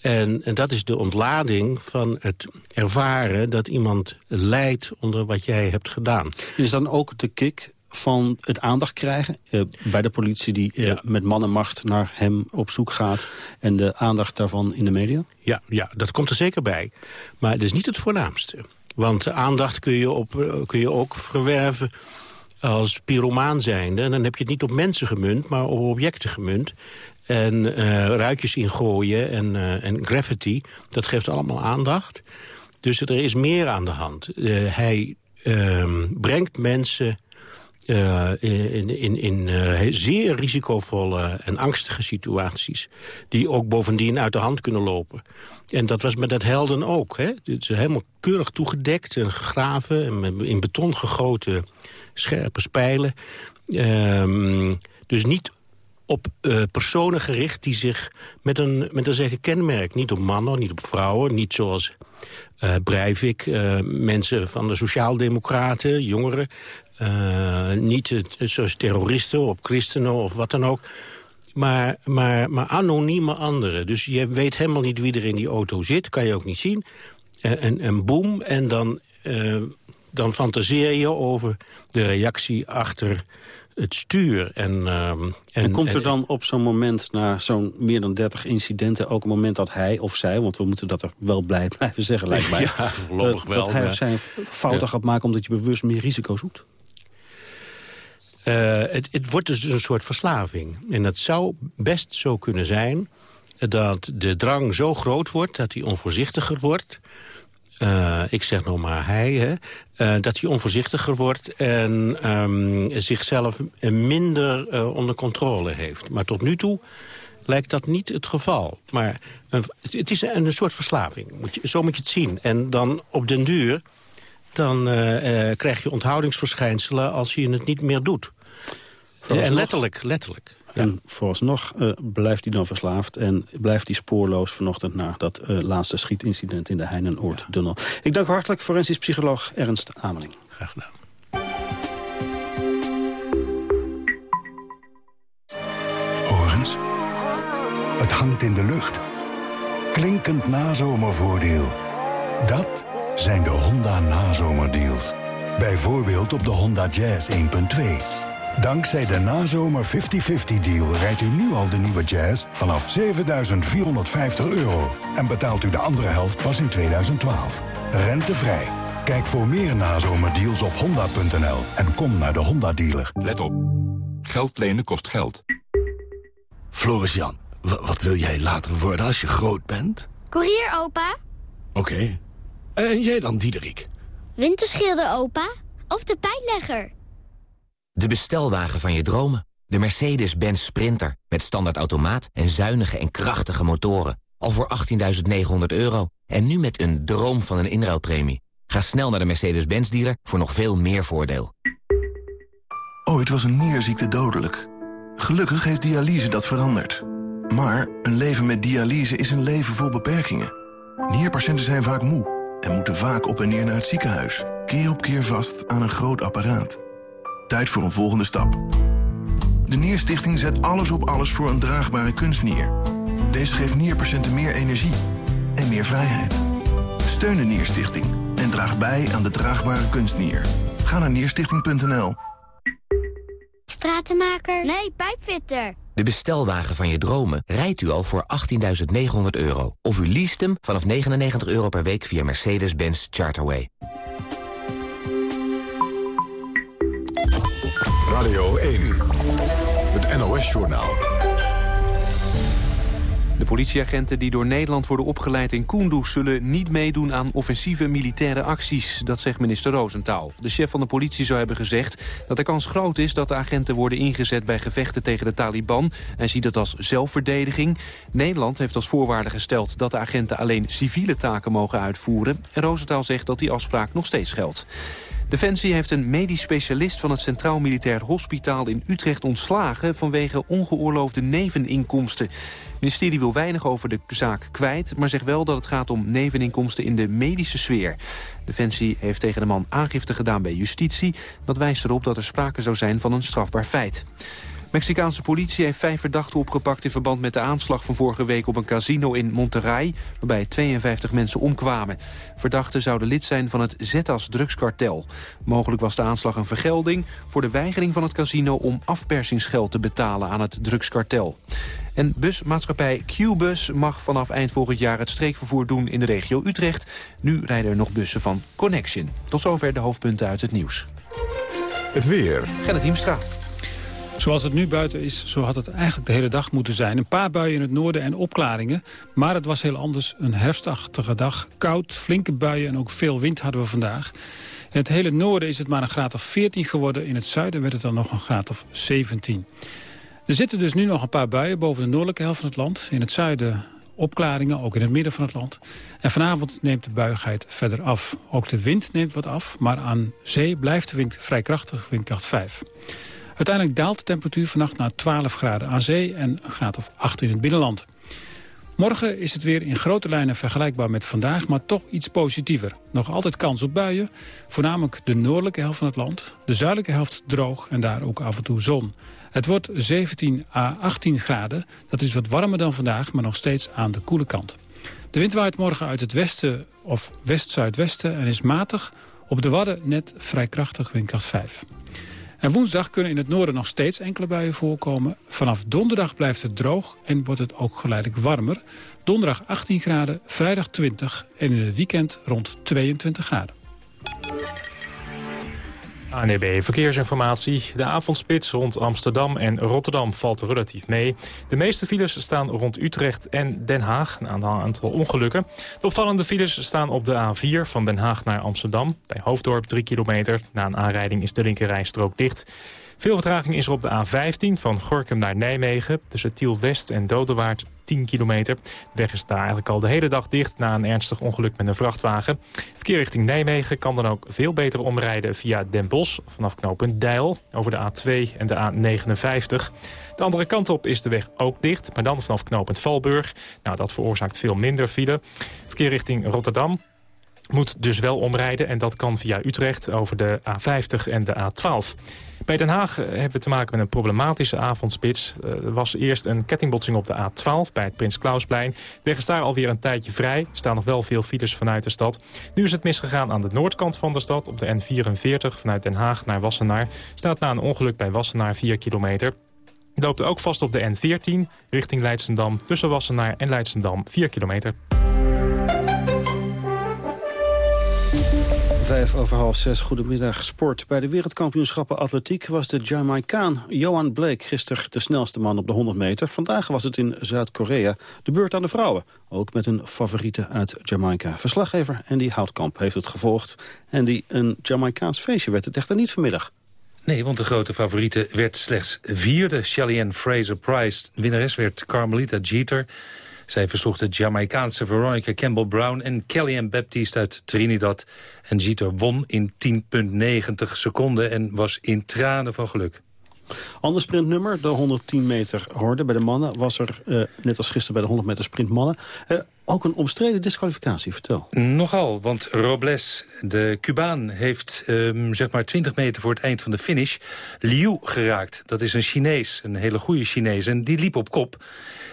En, en dat is de ontlading van het ervaren dat iemand lijdt onder wat jij hebt gedaan. Is dan ook de kick van het aandacht krijgen uh, bij de politie... die uh, ja. met man en macht naar hem op zoek gaat... en de aandacht daarvan in de media? Ja, ja, dat komt er zeker bij. Maar het is niet het voornaamste. Want aandacht kun je, op, kun je ook verwerven als pyromaan zijnde. En dan heb je het niet op mensen gemunt, maar op objecten gemunt. En uh, ruitjes ingooien en, uh, en graffiti, dat geeft allemaal aandacht. Dus er is meer aan de hand. Uh, hij ehm, brengt mensen uh, in, in, in uh, zeer risicovolle en angstige situaties... die ook bovendien uit de hand kunnen lopen. En dat was met dat helden ook. Hè? Het is helemaal keurig toegedekt en gegraven... en in beton gegoten scherpe spijlen. Uh, dus niet op uh, personen gericht die zich met een, met een zeker kenmerk... niet op mannen, niet op vrouwen, niet zoals uh, Breivik... Uh, mensen van de sociaaldemocraten, jongeren... niet zoals terroristen of christenen of wat dan ook... Maar, maar, maar anonieme anderen. Dus je weet helemaal niet wie er in die auto zit. Kan je ook niet zien. en, en boem, en dan dan fantaseer je over de reactie achter het stuur. En, uh, en, en, komt er dan op zo'n moment, na zo'n meer dan 30 incidenten... ook een moment dat hij of zij, want we moeten dat er wel blij [LAUGHS] blijven zeggen, lijkt mij... Ja, voorlopig dat, wel. Dat hij of zij fouten ja. gaat maken omdat je bewust meer risico zoekt? Uh, het, het wordt dus een soort verslaving. En dat zou best zo kunnen zijn dat de drang zo groot wordt... dat hij onvoorzichtiger wordt... Uh, ik zeg nog maar hij, hè, uh, dat hij onvoorzichtiger wordt en um, zichzelf minder uh, onder controle heeft. Maar tot nu toe lijkt dat niet het geval. Maar het is een, een soort verslaving, moet je, zo moet je het zien. En dan op den duur dan eh, eh, krijg je onthoudingsverschijnselen als je het niet meer doet. En letterlijk, letterlijk. En vooralsnog uh, blijft hij dan verslaafd en blijft hij spoorloos vanochtend... na dat laatste schietincident in de Heinenoord-tunnel. Ik dank hartelijk forensisch psycholoog Ernst Ameling. Graag gedaan. Horens, het hangt in de lucht. Klinkend nazomervoordeel. Dat zijn de Honda nazomerdeals. Bijvoorbeeld op de Honda Jazz 1.2. Dankzij de nazomer 50-50 deal rijdt u nu al de nieuwe Jazz vanaf 7.450 euro. En betaalt u de andere helft pas in 2012. Rentevrij. Kijk voor meer nazomerdeals op honda.nl en kom naar de Honda dealer. Let op. Geld lenen kost geld. Floris Jan, wat wil jij later worden als je groot bent? Koerier, opa. Oké. En jij dan, Diederik? Winterschilder, opa. Of de pijnlegger. De bestelwagen van je dromen. De Mercedes-Benz Sprinter. Met standaard automaat en zuinige en krachtige motoren. Al voor 18.900 euro. En nu met een droom van een inruilpremie. Ga snel naar de Mercedes-Benz dealer voor nog veel meer voordeel. Ooit was een nierziekte dodelijk. Gelukkig heeft dialyse dat veranderd. Maar een leven met dialyse is een leven vol beperkingen. Nierpatiënten zijn vaak moe en moeten vaak op en neer naar het ziekenhuis. Keer op keer vast aan een groot apparaat. Tijd voor een volgende stap. De Nierstichting zet alles op alles voor een draagbare kunstnier. Deze geeft nierpatiënten meer energie en meer vrijheid. Steun de Nierstichting en draag bij aan de draagbare kunstnier. Ga naar nierstichting.nl. Stratenmaker? Nee, pijpfitter. De bestelwagen van je dromen rijdt u al voor 18.900 euro. Of u leest hem vanaf 99 euro per week via Mercedes-Benz Charterway. Radio 1, het NOS-journaal. De politieagenten die door Nederland worden opgeleid in Kunduz... zullen niet meedoen aan offensieve militaire acties. Dat zegt minister Roosentaal. De chef van de politie zou hebben gezegd dat de kans groot is... dat de agenten worden ingezet bij gevechten tegen de Taliban... en ziet het als zelfverdediging. Nederland heeft als voorwaarde gesteld dat de agenten alleen civiele taken mogen uitvoeren. En Roosentaal zegt dat die afspraak nog steeds geldt. Defensie heeft een medisch specialist van het Centraal Militair Hospitaal in Utrecht ontslagen vanwege ongeoorloofde neveninkomsten. Het ministerie wil weinig over de zaak kwijt, maar zegt wel dat het gaat om neveninkomsten in de medische sfeer. Defensie heeft tegen de man aangifte gedaan bij justitie. Dat wijst erop dat er sprake zou zijn van een strafbaar feit. Mexicaanse politie heeft vijf verdachten opgepakt... in verband met de aanslag van vorige week op een casino in Monterrey... waarbij 52 mensen omkwamen. Verdachten zouden lid zijn van het Zetas drugskartel. Mogelijk was de aanslag een vergelding voor de weigering van het casino... om afpersingsgeld te betalen aan het drugskartel. En busmaatschappij Qbus mag vanaf eind volgend jaar het streekvervoer doen in de regio Utrecht. Nu rijden er nog bussen van Connection. Tot zover de hoofdpunten uit het nieuws. Het weer. Gerrit Hiemstra. Zoals het nu buiten is, zo had het eigenlijk de hele dag moeten zijn. Een paar buien in het noorden en opklaringen. Maar het was heel anders. Een herfstachtige dag. Koud, flinke buien en ook veel wind hadden we vandaag. In het hele noorden is het maar een graad of 14 geworden. In het zuiden werd het dan nog een graad of 17. Er zitten dus nu nog een paar buien boven de noordelijke helft van het land. In het zuiden opklaringen, ook in het midden van het land. En vanavond neemt de buigheid verder af. Ook de wind neemt wat af, maar aan zee blijft de wind vrij krachtig, windkracht 5. Uiteindelijk daalt de temperatuur vannacht naar 12 graden aan zee en een graad of 8 in het binnenland. Morgen is het weer in grote lijnen vergelijkbaar met vandaag, maar toch iets positiever. Nog altijd kans op buien, voornamelijk de noordelijke helft van het land. De zuidelijke helft droog en daar ook af en toe zon. Het wordt 17 à 18 graden. Dat is wat warmer dan vandaag, maar nog steeds aan de koele kant. De wind waait morgen uit het westen of west-zuidwesten en is matig. Op de Wadden net vrij krachtig, windkracht 5. En woensdag kunnen in het noorden nog steeds enkele buien voorkomen. Vanaf donderdag blijft het droog en wordt het ook geleidelijk warmer. Donderdag 18 graden, vrijdag 20 en in het weekend rond 22 graden. ANEB Verkeersinformatie. De avondspits rond Amsterdam en Rotterdam valt relatief mee. De meeste files staan rond Utrecht en Den Haag. Een aantal ongelukken. De opvallende files staan op de A4 van Den Haag naar Amsterdam. Bij Hoofddorp 3 kilometer. Na een aanrijding is de linkerrijstrook dicht. Veel vertraging is er op de A15 van Gorkum naar Nijmegen. Tussen Tiel West en Dodewaard 10 kilometer. De weg is daar eigenlijk al de hele dag dicht na een ernstig ongeluk met een vrachtwagen. Verkeer richting Nijmegen kan dan ook veel beter omrijden via Den Bosch... vanaf knooppunt Deil over de A2 en de A59. De andere kant op is de weg ook dicht, maar dan vanaf knooppunt Valburg. Nou, dat veroorzaakt veel minder file. Verkeer richting Rotterdam moet dus wel omrijden en dat kan via Utrecht over de A50 en de A12. Bij Den Haag eh, hebben we te maken met een problematische avondspits. Eh, er was eerst een kettingbotsing op de A12 bij het Prins Klausplein. Is daar alweer een tijdje vrij. Er staan nog wel veel files vanuit de stad. Nu is het misgegaan aan de noordkant van de stad. Op de N44 vanuit Den Haag naar Wassenaar. Staat na een ongeluk bij Wassenaar 4 kilometer. Loopt ook vast op de N14 richting Leidsendam. Tussen Wassenaar en Leidsendam 4 kilometer. Vijf over half zes, goedemiddag sport. Bij de wereldkampioenschappen atletiek was de Jamaicaan Johan Blake gisteren de snelste man op de 100 meter. Vandaag was het in Zuid-Korea de beurt aan de vrouwen. Ook met een favoriete uit Jamaica. Verslaggever Andy Houtkamp heeft het gevolgd. En die een Jamaicaans feestje werd het echter niet vanmiddag. Nee, want de grote favoriete werd slechts vierde. Shelly Fraser-Price. Winnares werd Carmelita Jeter. Zij versloeg de Jamaicaanse Veronica Campbell Brown en Kellyanne Baptiste uit Trinidad. En Jeter won in 10,90 seconden en was in tranen van geluk. Ander sprintnummer, de 110 meter horde bij de mannen... was er, uh, net als gisteren bij de 100 meter sprint mannen... Ook een omstreden disqualificatie, vertel. Nogal, want Robles, de Cubaan, heeft um, zeg maar 20 meter voor het eind van de finish... Liu geraakt. Dat is een Chinees, een hele goede Chinees. En die liep op kop.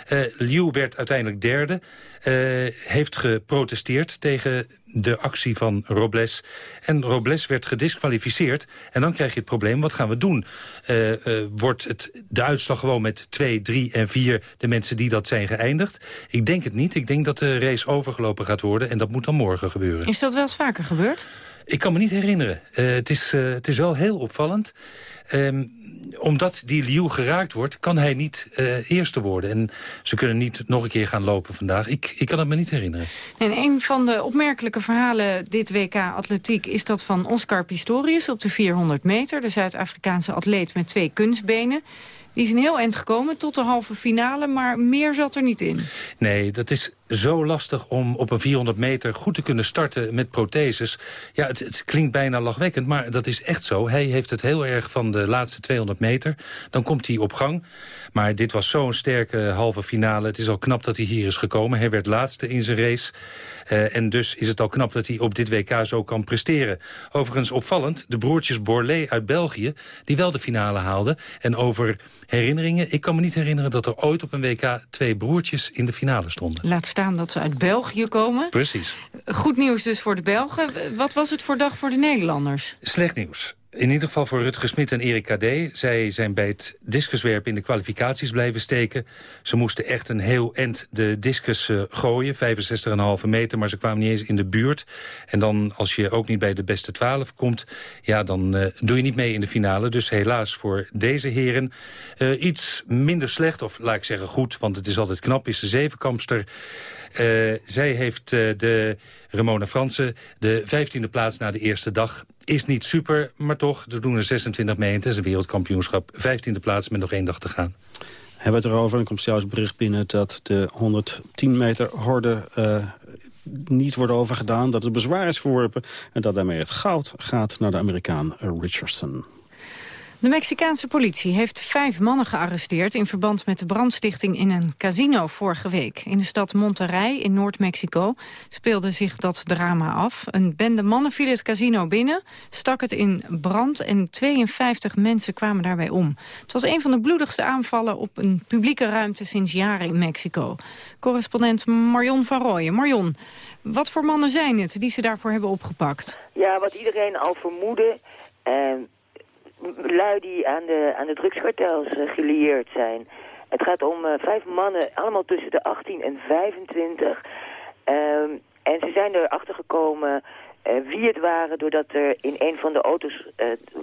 Uh, Liu werd uiteindelijk derde. Uh, heeft geprotesteerd tegen de actie van Robles. En Robles werd gedisqualificeerd. En dan krijg je het probleem, wat gaan we doen? Uh, uh, wordt het de uitslag gewoon met 2, 3 en 4 de mensen die dat zijn geëindigd? Ik denk het niet. Ik denk dat de race overgelopen gaat worden. En dat moet dan morgen gebeuren. Is dat wel eens vaker gebeurd? Ik kan me niet herinneren. Uh, het, is, het is wel heel opvallend. Um, omdat die Liu geraakt wordt, kan hij niet uh, eerste worden. En ze kunnen niet nog een keer gaan lopen vandaag. Ik, ik kan het me niet herinneren. En een van de opmerkelijke verhalen dit WK Atletiek... is dat van Oscar Pistorius op de 400 meter. De Zuid-Afrikaanse atleet met twee kunstbenen. Die is een heel eind gekomen tot de halve finale, maar meer zat er niet in. Nee, dat is zo lastig om op een 400 meter goed te kunnen starten met protheses. Ja, het, het, klinkt bijna lachwekkend, maar dat is echt zo. Hij heeft het heel erg van de laatste 200 meter. Dan komt hij op gang. Maar dit was zo'n sterke halve finale. Het is al knap dat hij hier is gekomen. Hij werd laatste in zijn race. Uh, en dus is het al knap dat hij op dit WK zo kan presteren. Overigens opvallend, de broertjes Borlée uit België... die wel de finale haalden. En over herinneringen, ik kan me niet herinneren... dat er ooit op een WK twee broertjes in de finale stonden. Laat staan dat ze uit België komen. Precies. Goed nieuws dus voor de Belgen. Wat was het voor dag voor de Nederlanders? Slecht nieuws. In ieder geval voor Rutger Smit en Erik Kadé. Zij zijn bij het discuswerp in de kwalificaties blijven steken. Ze moesten echt een heel end de discus uh, gooien. 65,5 meter, maar ze kwamen niet eens in de buurt. En dan, als je ook niet bij de beste 12 komt... ja, dan uh, doe je niet mee in de finale. Dus helaas voor deze heren uh, iets minder slecht. Of laat ik zeggen goed, want het is altijd knap, is de zevenkampster... Zij heeft de Ramona Fransen de vijftiende plaats na de eerste dag. Is niet super, maar toch, er doen er 26 mee. Het is een wereldkampioenschap. Vijftiende plaats met nog één dag te gaan. Hebben het erover en komt zelfs bericht binnen dat de 110 meter horde... Uh, niet wordt overgedaan, dat het bezwaar is verworpen... en dat daarmee het goud gaat naar de Amerikaan Richardson. De Mexicaanse politie heeft vijf mannen gearresteerd... in verband met de brandstichting in een casino vorige week. In de stad Monterrey in Noord-Mexico speelde zich dat drama af. Een bende mannen viel het casino binnen, stak het in brand... en 52 mensen kwamen daarbij om. Het was een van de bloedigste aanvallen op een publieke ruimte sinds jaren in Mexico. Correspondent Marion van Rooyen. Marion, wat voor mannen zijn het die ze daarvoor hebben opgepakt? Ja, wat iedereen al vermoedde... Uh lui die aan de, aan de drugskartels uh, gelieerd zijn. Het gaat om uh, vijf mannen, allemaal tussen de 18 en 25. Um, en ze zijn erachter gekomen wie het waren... doordat er in een van de auto's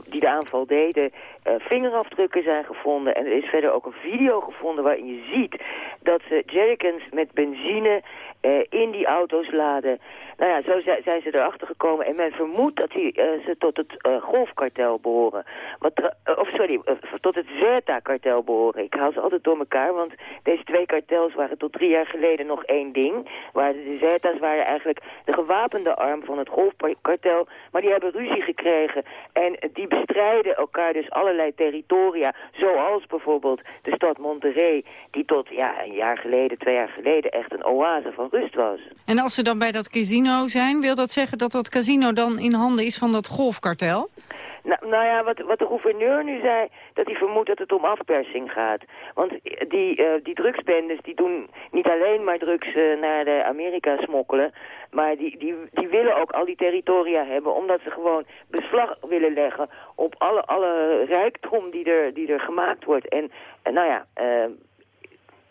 die de aanval deden... vingerafdrukken zijn gevonden. En er is verder ook een video gevonden waarin je ziet... dat ze jerrycans met benzine in die auto's laden. Nou ja, zo zijn ze erachter gekomen. En men vermoedt dat die, ze tot het golfkartel behoren. Wat, of sorry, tot het Zeta-kartel behoren. Ik haal ze altijd door elkaar, want deze twee kartels waren tot drie jaar geleden nog één ding. Waar de Zeta's waren eigenlijk de gewapende arm van het golfkartel. Maar die hebben ruzie gekregen. En die bestrijden elkaar dus allerlei territoria. Zoals bijvoorbeeld de stad Monterrey. Die tot ja, een jaar geleden, twee jaar geleden echt een oase van rust was. En als ze dan bij dat casino zijn, wil dat zeggen dat dat casino dan in handen is van dat golfkartel? Nou, nou ja, wat, wat de gouverneur nu zei, dat hij vermoedt dat het om afpersing gaat. Want die, uh, die drugsbendes die doen niet alleen maar drugs uh, naar de Amerika smokkelen, maar die, die, die willen ook al die territoria hebben, omdat ze gewoon beslag willen leggen op alle, alle rijkdom die er, die er gemaakt wordt. En, en nou ja, uh,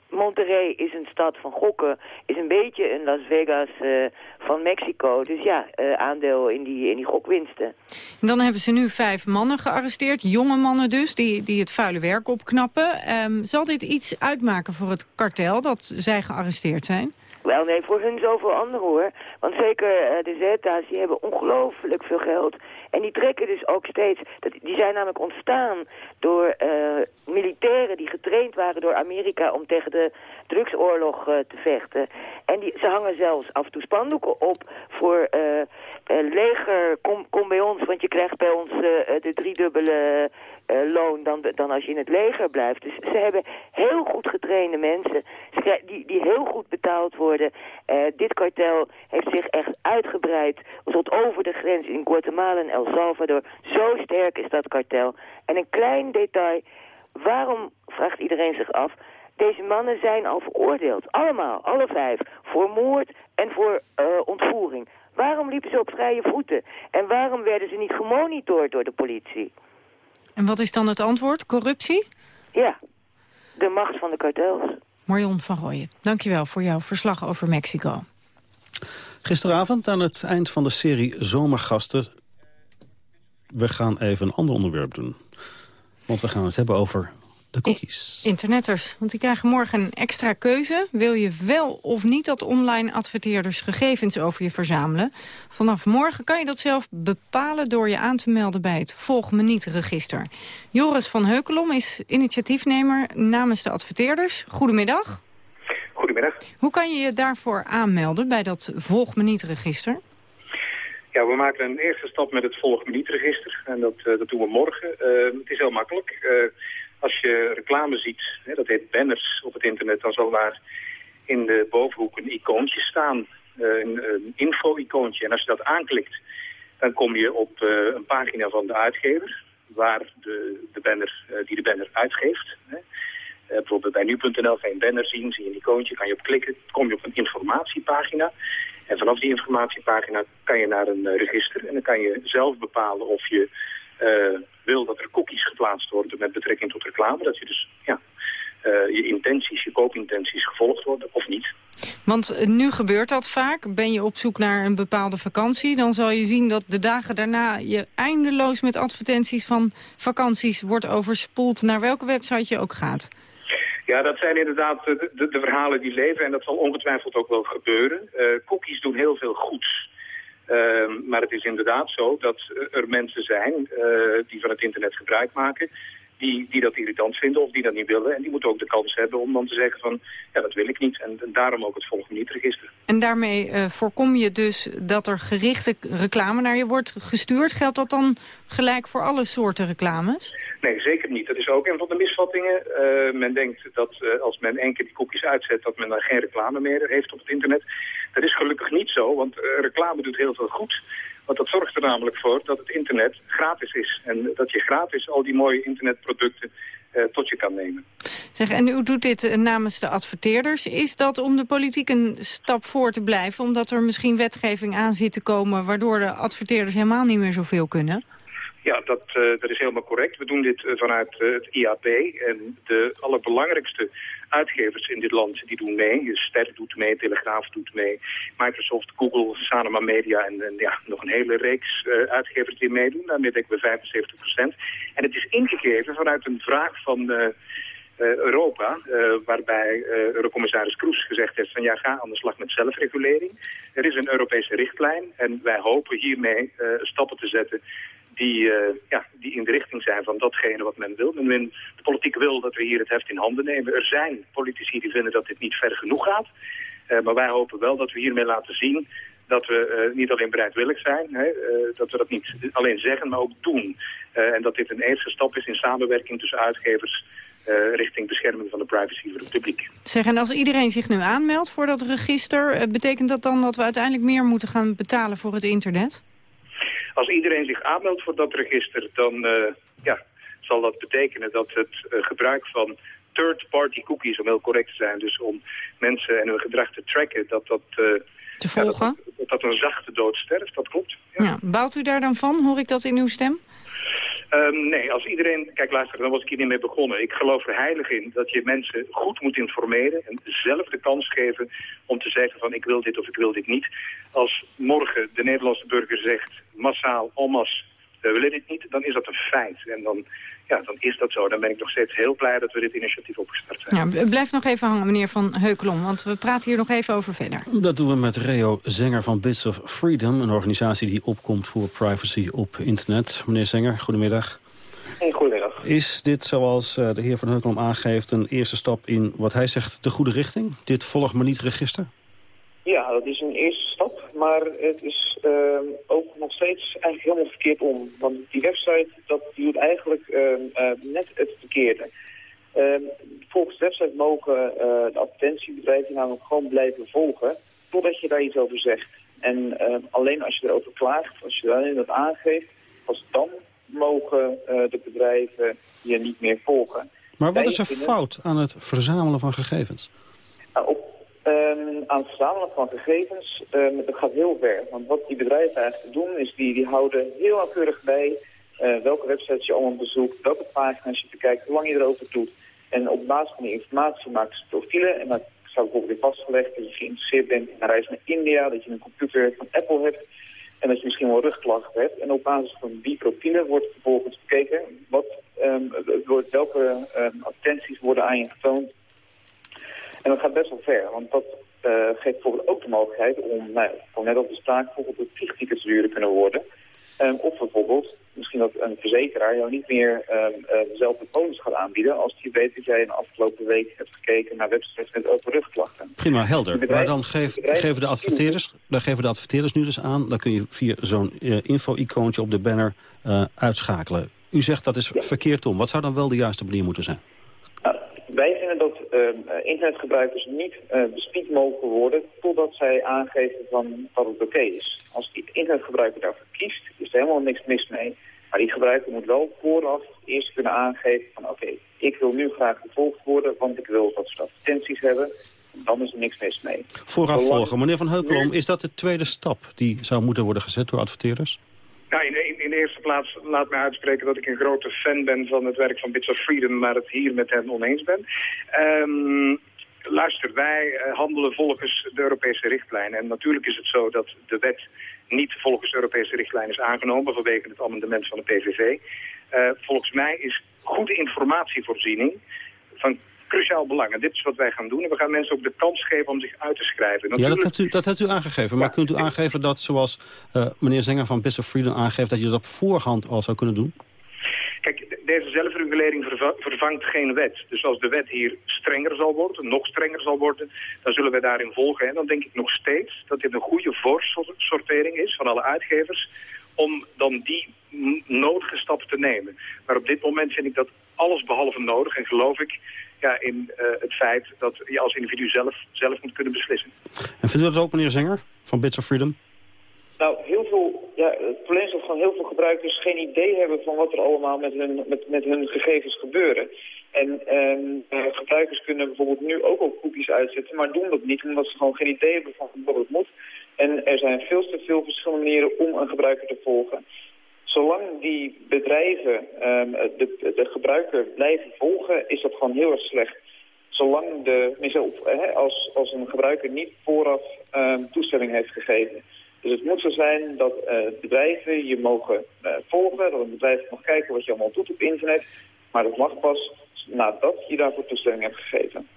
Monterrey is een stad van gokken, is een beetje een Las Vegas uh, van Mexico. Dus ja, uh, aandeel in die, in die gokwinsten. En dan hebben ze nu vijf mannen gearresteerd, jonge mannen dus, die, die het vuile werk opknappen. Um, zal dit iets uitmaken voor het kartel dat zij gearresteerd zijn? Wel, nee, voor hun zoveel anderen hoor. Want zeker uh, de Zeta's, die hebben ongelooflijk veel geld. En die trekken dus ook steeds... Dat, die zijn namelijk ontstaan door uh, militairen die getraind waren door Amerika... om tegen de drugsoorlog uh, te vechten. En die, ze hangen zelfs af en toe spandoeken op voor leger, kom, kom bij ons... want je krijgt bij ons de driedubbele uh, loon dan, dan als je in het leger blijft. Dus ze hebben heel goed getrainde mensen die, die heel goed betaald worden. Uh, dit kartel heeft zich echt uitgebreid tot over de grens in Guatemala en El Salvador. Zo sterk is dat kartel. En een klein detail, waarom, vraagt iedereen zich af... Deze mannen zijn al veroordeeld, allemaal, alle vijf, voor moord en voor uh, ontvoering. Waarom liepen ze op vrije voeten? En waarom werden ze niet gemonitord door de politie? En wat is dan het antwoord? Corruptie? Ja, de macht van de kartels. Marion van Rooyen, dankjewel voor jouw verslag over Mexico. Gisteravond aan het eind van de serie Zomergasten... we gaan even een ander onderwerp doen. Want we gaan het hebben over de cookies. Internetters, want die krijgen morgen een extra keuze. Wil je wel of niet dat online adverteerders gegevens over je verzamelen? Vanaf morgen kan je dat zelf bepalen door je aan te melden bij het Volg Me Niet-register. Joris van Heukelom is initiatiefnemer namens de adverteerders. Goedemiddag. Goedemiddag. Hoe kan je je daarvoor aanmelden bij dat Volg Me Niet-register? Ja, we maken een eerste stap met het Volg Me Niet-register. En dat, uh, dat doen we morgen. Uh, het is heel makkelijk. Uh, als je reclame ziet, hè, dat heet banners op het internet, dan zal daar in de bovenhoek een icoontje staan, eh, een, info-icoontje. En als je dat aanklikt, dan kom je op uh, een pagina van de uitgever, waar de, de banner, uh, die de banner uitgeeft. Hè. bijvoorbeeld bij nu.nl ga je een banner zien, zie je een icoontje, kan je op klikken, kom je op een informatiepagina. En vanaf die informatiepagina kan je naar een register en dan kan je zelf bepalen of je wil dat er cookies geplaatst worden met betrekking tot reclame. Dat je dus ja, uh, je intenties, je koopintenties gevolgd worden of niet. Want eh, nu gebeurt dat vaak. Ben je op zoek naar een bepaalde vakantie... dan zal je zien dat de dagen daarna je eindeloos met advertenties van vakanties wordt overspoeld... naar welke website je ook gaat. Ja, dat zijn inderdaad de, de, de verhalen die leven en dat zal ongetwijfeld ook wel gebeuren. Uh, cookies doen heel veel goeds. Uh, maar het is inderdaad zo dat er mensen zijn uh, die van het internet gebruik maken... Die, die dat irritant vinden of die dat niet willen. En die moeten ook de kans hebben om dan te zeggen van... ja, dat wil ik niet. En, en daarom ook het volgende niet register. En daarmee uh, voorkom je dus dat er gerichte reclame naar je wordt gestuurd. Geldt dat dan gelijk voor alle soorten reclames? Nee, zeker niet. Dat is ook een van de misvattingen. Uh, men denkt dat als men één keer die koekjes uitzet... dat men dan geen reclame meer heeft op het internet. Dat is gelukkig niet zo, want uh, reclame doet heel veel goed. Want dat zorgt er namelijk voor dat het internet gratis is. En dat je gratis al die mooie internetproducten uh, tot je kan nemen. Zeg, en u doet dit namens de adverteerders. Is dat om de politiek een stap voor te blijven? Omdat er misschien wetgeving aan zit te komen... waardoor de adverteerders helemaal niet meer zoveel kunnen? Ja, dat, uh, dat is helemaal correct. We doen dit vanuit uh, het IAP. En de allerbelangrijkste uitgevers in dit land die doen mee. Ster doet mee, Telegraaf doet mee, Microsoft, Google, Sanoma Media en, en ja, nog een hele reeks uh, uitgevers die meedoen. Daarmee denken we 75 procent. En het is ingegeven vanuit een vraag van... Uh, Europa, uh, waarbij uh, Eurocommissaris Kroes gezegd heeft van ja, ga aan de slag met zelfregulering. Er is een Europese richtlijn en wij hopen hiermee stappen te zetten die, ja, die in de richting zijn van datgene wat men wil. Men, de politiek wil dat we hier het heft in handen nemen. Er zijn politici die vinden dat dit niet ver genoeg gaat. maar wij hopen wel dat we hiermee laten zien dat we niet alleen bereidwillig zijn, hè, dat we dat niet alleen zeggen, maar ook doen. en dat dit een eerste stap is in samenwerking tussen uitgevers richting bescherming van de privacy voor het publiek. Zeg, en als iedereen zich nu aanmeldt voor dat register... Uh, betekent dat dan dat we uiteindelijk meer moeten gaan betalen voor het internet? Als iedereen zich aanmeldt voor dat register, dan uh, ja, zal dat betekenen dat het gebruik van third-party cookies, om heel correct te zijn, dus om mensen en hun gedrag te tracken, dat dat... te volgen? Ja, dat, dat, een zachte dood sterft, dat klopt. Ja. ja. Baalt u daar dan van? Hoor ik dat in uw stem? Um, nee, als iedereen... Kijk, luister, dan was ik hier niet mee begonnen. Ik geloof er heilig in dat je mensen goed moet informeren... en zelf de kans geven om te zeggen van ik wil dit of ik wil dit niet. Als morgen de Nederlandse burger zegt massaal, almas, we willen dit niet... dan is dat een feit. En dan, ja, dan is dat zo. Dan ben ik nog steeds heel blij dat we dit initiatief opgestart zijn. Ja, blijf nog even hangen, meneer Van Heukelom, want we praten hier nog even over verder. Dat doen we met Reo Zenger van Bits of Freedom, een organisatie die opkomt voor privacy op internet. Meneer Zenger, goedemiddag. Goedemiddag. Is dit, zoals uh, de heer Van Heukelom aangeeft, een eerste stap in wat hij zegt de goede richting? Dit volg maar niet register? Ja, dat is een eerste stap, maar het is uh, ook nog steeds eigenlijk helemaal verkeerd om. Want die website, dat die doet eigenlijk uh, uh, net het verkeerde. volgens de website mogen de advertentiebedrijven namelijk gewoon blijven volgen, totdat je daar iets over zegt. En alleen als je erover klaagt, als je alleen dat aangeeft, pas dan mogen de bedrijven je niet meer volgen. Maar wat is er fout aan het verzamelen van gegevens? Nou, op Um, aan het verzamelen van gegevens, um, dat gaat heel ver. Want wat die bedrijven eigenlijk doen, is die, die houden heel nauwkeurig bij uh, welke websites je allemaal bezoekt, welke pagina's je bekijkt, hoe lang je erover doet. En op basis van die informatie maken ze profielen. En dan staat bijvoorbeeld weer vastgelegd dat je geïnteresseerd bent in een reis naar India, dat je een computer van Apple hebt en dat je misschien wel rugklachten hebt. En op basis van die profielen wordt vervolgens bekeken wat, um, welke advertenties worden aan je getoond en dat gaat best wel ver, want dat uh, geeft bijvoorbeeld ook de mogelijkheid om, nou, net op de spraak, bijvoorbeeld een vliegtickets duurder kunnen worden. Um, of bijvoorbeeld, misschien dat een verzekeraar jou niet meer um, uh, dezelfde bonus gaat aanbieden... als die weet dat jij in de afgelopen week hebt gekeken naar websites met open rugklachten. Prima, helder. maar dan geef, geven, de adverteerders, dan geven de adverteerders nu dus aan... dan kun je via zo'n uh, info-icoontje op de banner uh, uitschakelen. U zegt dat is verkeerd om. Wat zou dan wel de juiste manier moeten zijn? Wij vinden dat internetgebruikers niet uh, bespied mogen worden totdat zij aangeven van dat het oké is. Als die internetgebruiker daarvoor kiest, is er helemaal niks mis mee. Maar die gebruiker moet wel vooraf eerst kunnen aangeven van oké, ik wil nu graag gevolgd worden, want ik wil dat soort advertenties hebben. Dan is er niks mis mee. Vooraf volgen. Meneer Van Heukelom, is dat de tweede stap die zou moeten worden gezet door adverteerders? Nou, in, de eerste plaats laat mij uitspreken dat ik een grote fan ben van het werk van Bits of Freedom, maar het hier met hen oneens ben. Um, luister, wij eh, handelen volgens de Europese richtlijn. En natuurlijk is het zo dat de wet niet volgens de Europese richtlijn is aangenomen vanwege het amendement van de PVV. Eh, volgens mij is goede informatievoorziening van cruciaal belang. En dit is wat wij gaan doen. En we gaan mensen ook de kans geven om zich uit te schrijven. Natuurlijk... Ja, dat hebt, u, dat hebt u aangegeven. Maar kunt u aangeven dat, zoals uh, meneer Zenger van Business of Freedom aangeeft... dat je dat op voorhand al zou kunnen doen? Kijk, deze zelfregulering vervangt geen wet. Dus als de wet hier strenger zal worden, nog strenger zal worden... dan zullen wij daarin volgen. En dan denk ik nog steeds dat dit een goede voorsortering is van alle uitgevers... om dan die nodige stappen te nemen. Maar op dit moment vind ik dat alles behalve nodig. En geloof ik ja, in uh, het feit dat je als individu zelf, zelf moet kunnen beslissen. En vindt u dat ook, meneer Zenger, van Bits of Freedom? Nou, heel veel, ja, het probleem is dat van heel veel gebruikers geen idee hebben van wat er allemaal met hun, met, met hun gegevens gebeuren. En uh, gebruikers kunnen bijvoorbeeld nu ook al cookies uitzetten, maar doen dat niet omdat ze gewoon geen idee hebben van wat het moet. En er zijn veel te veel verschillende manieren om een gebruiker te volgen. Zolang die bedrijven um, de, de gebruiker blijven volgen, is dat gewoon heel erg slecht. zolang de, als, als een gebruiker niet vooraf ehm, toestemming heeft gegeven. Dus het moet zo zijn dat eh, bedrijven je mogen eh, volgen, dat een bedrijf mag kijken wat je allemaal doet op internet. Maar dat mag pas nadat je daarvoor toestemming hebt gegeven.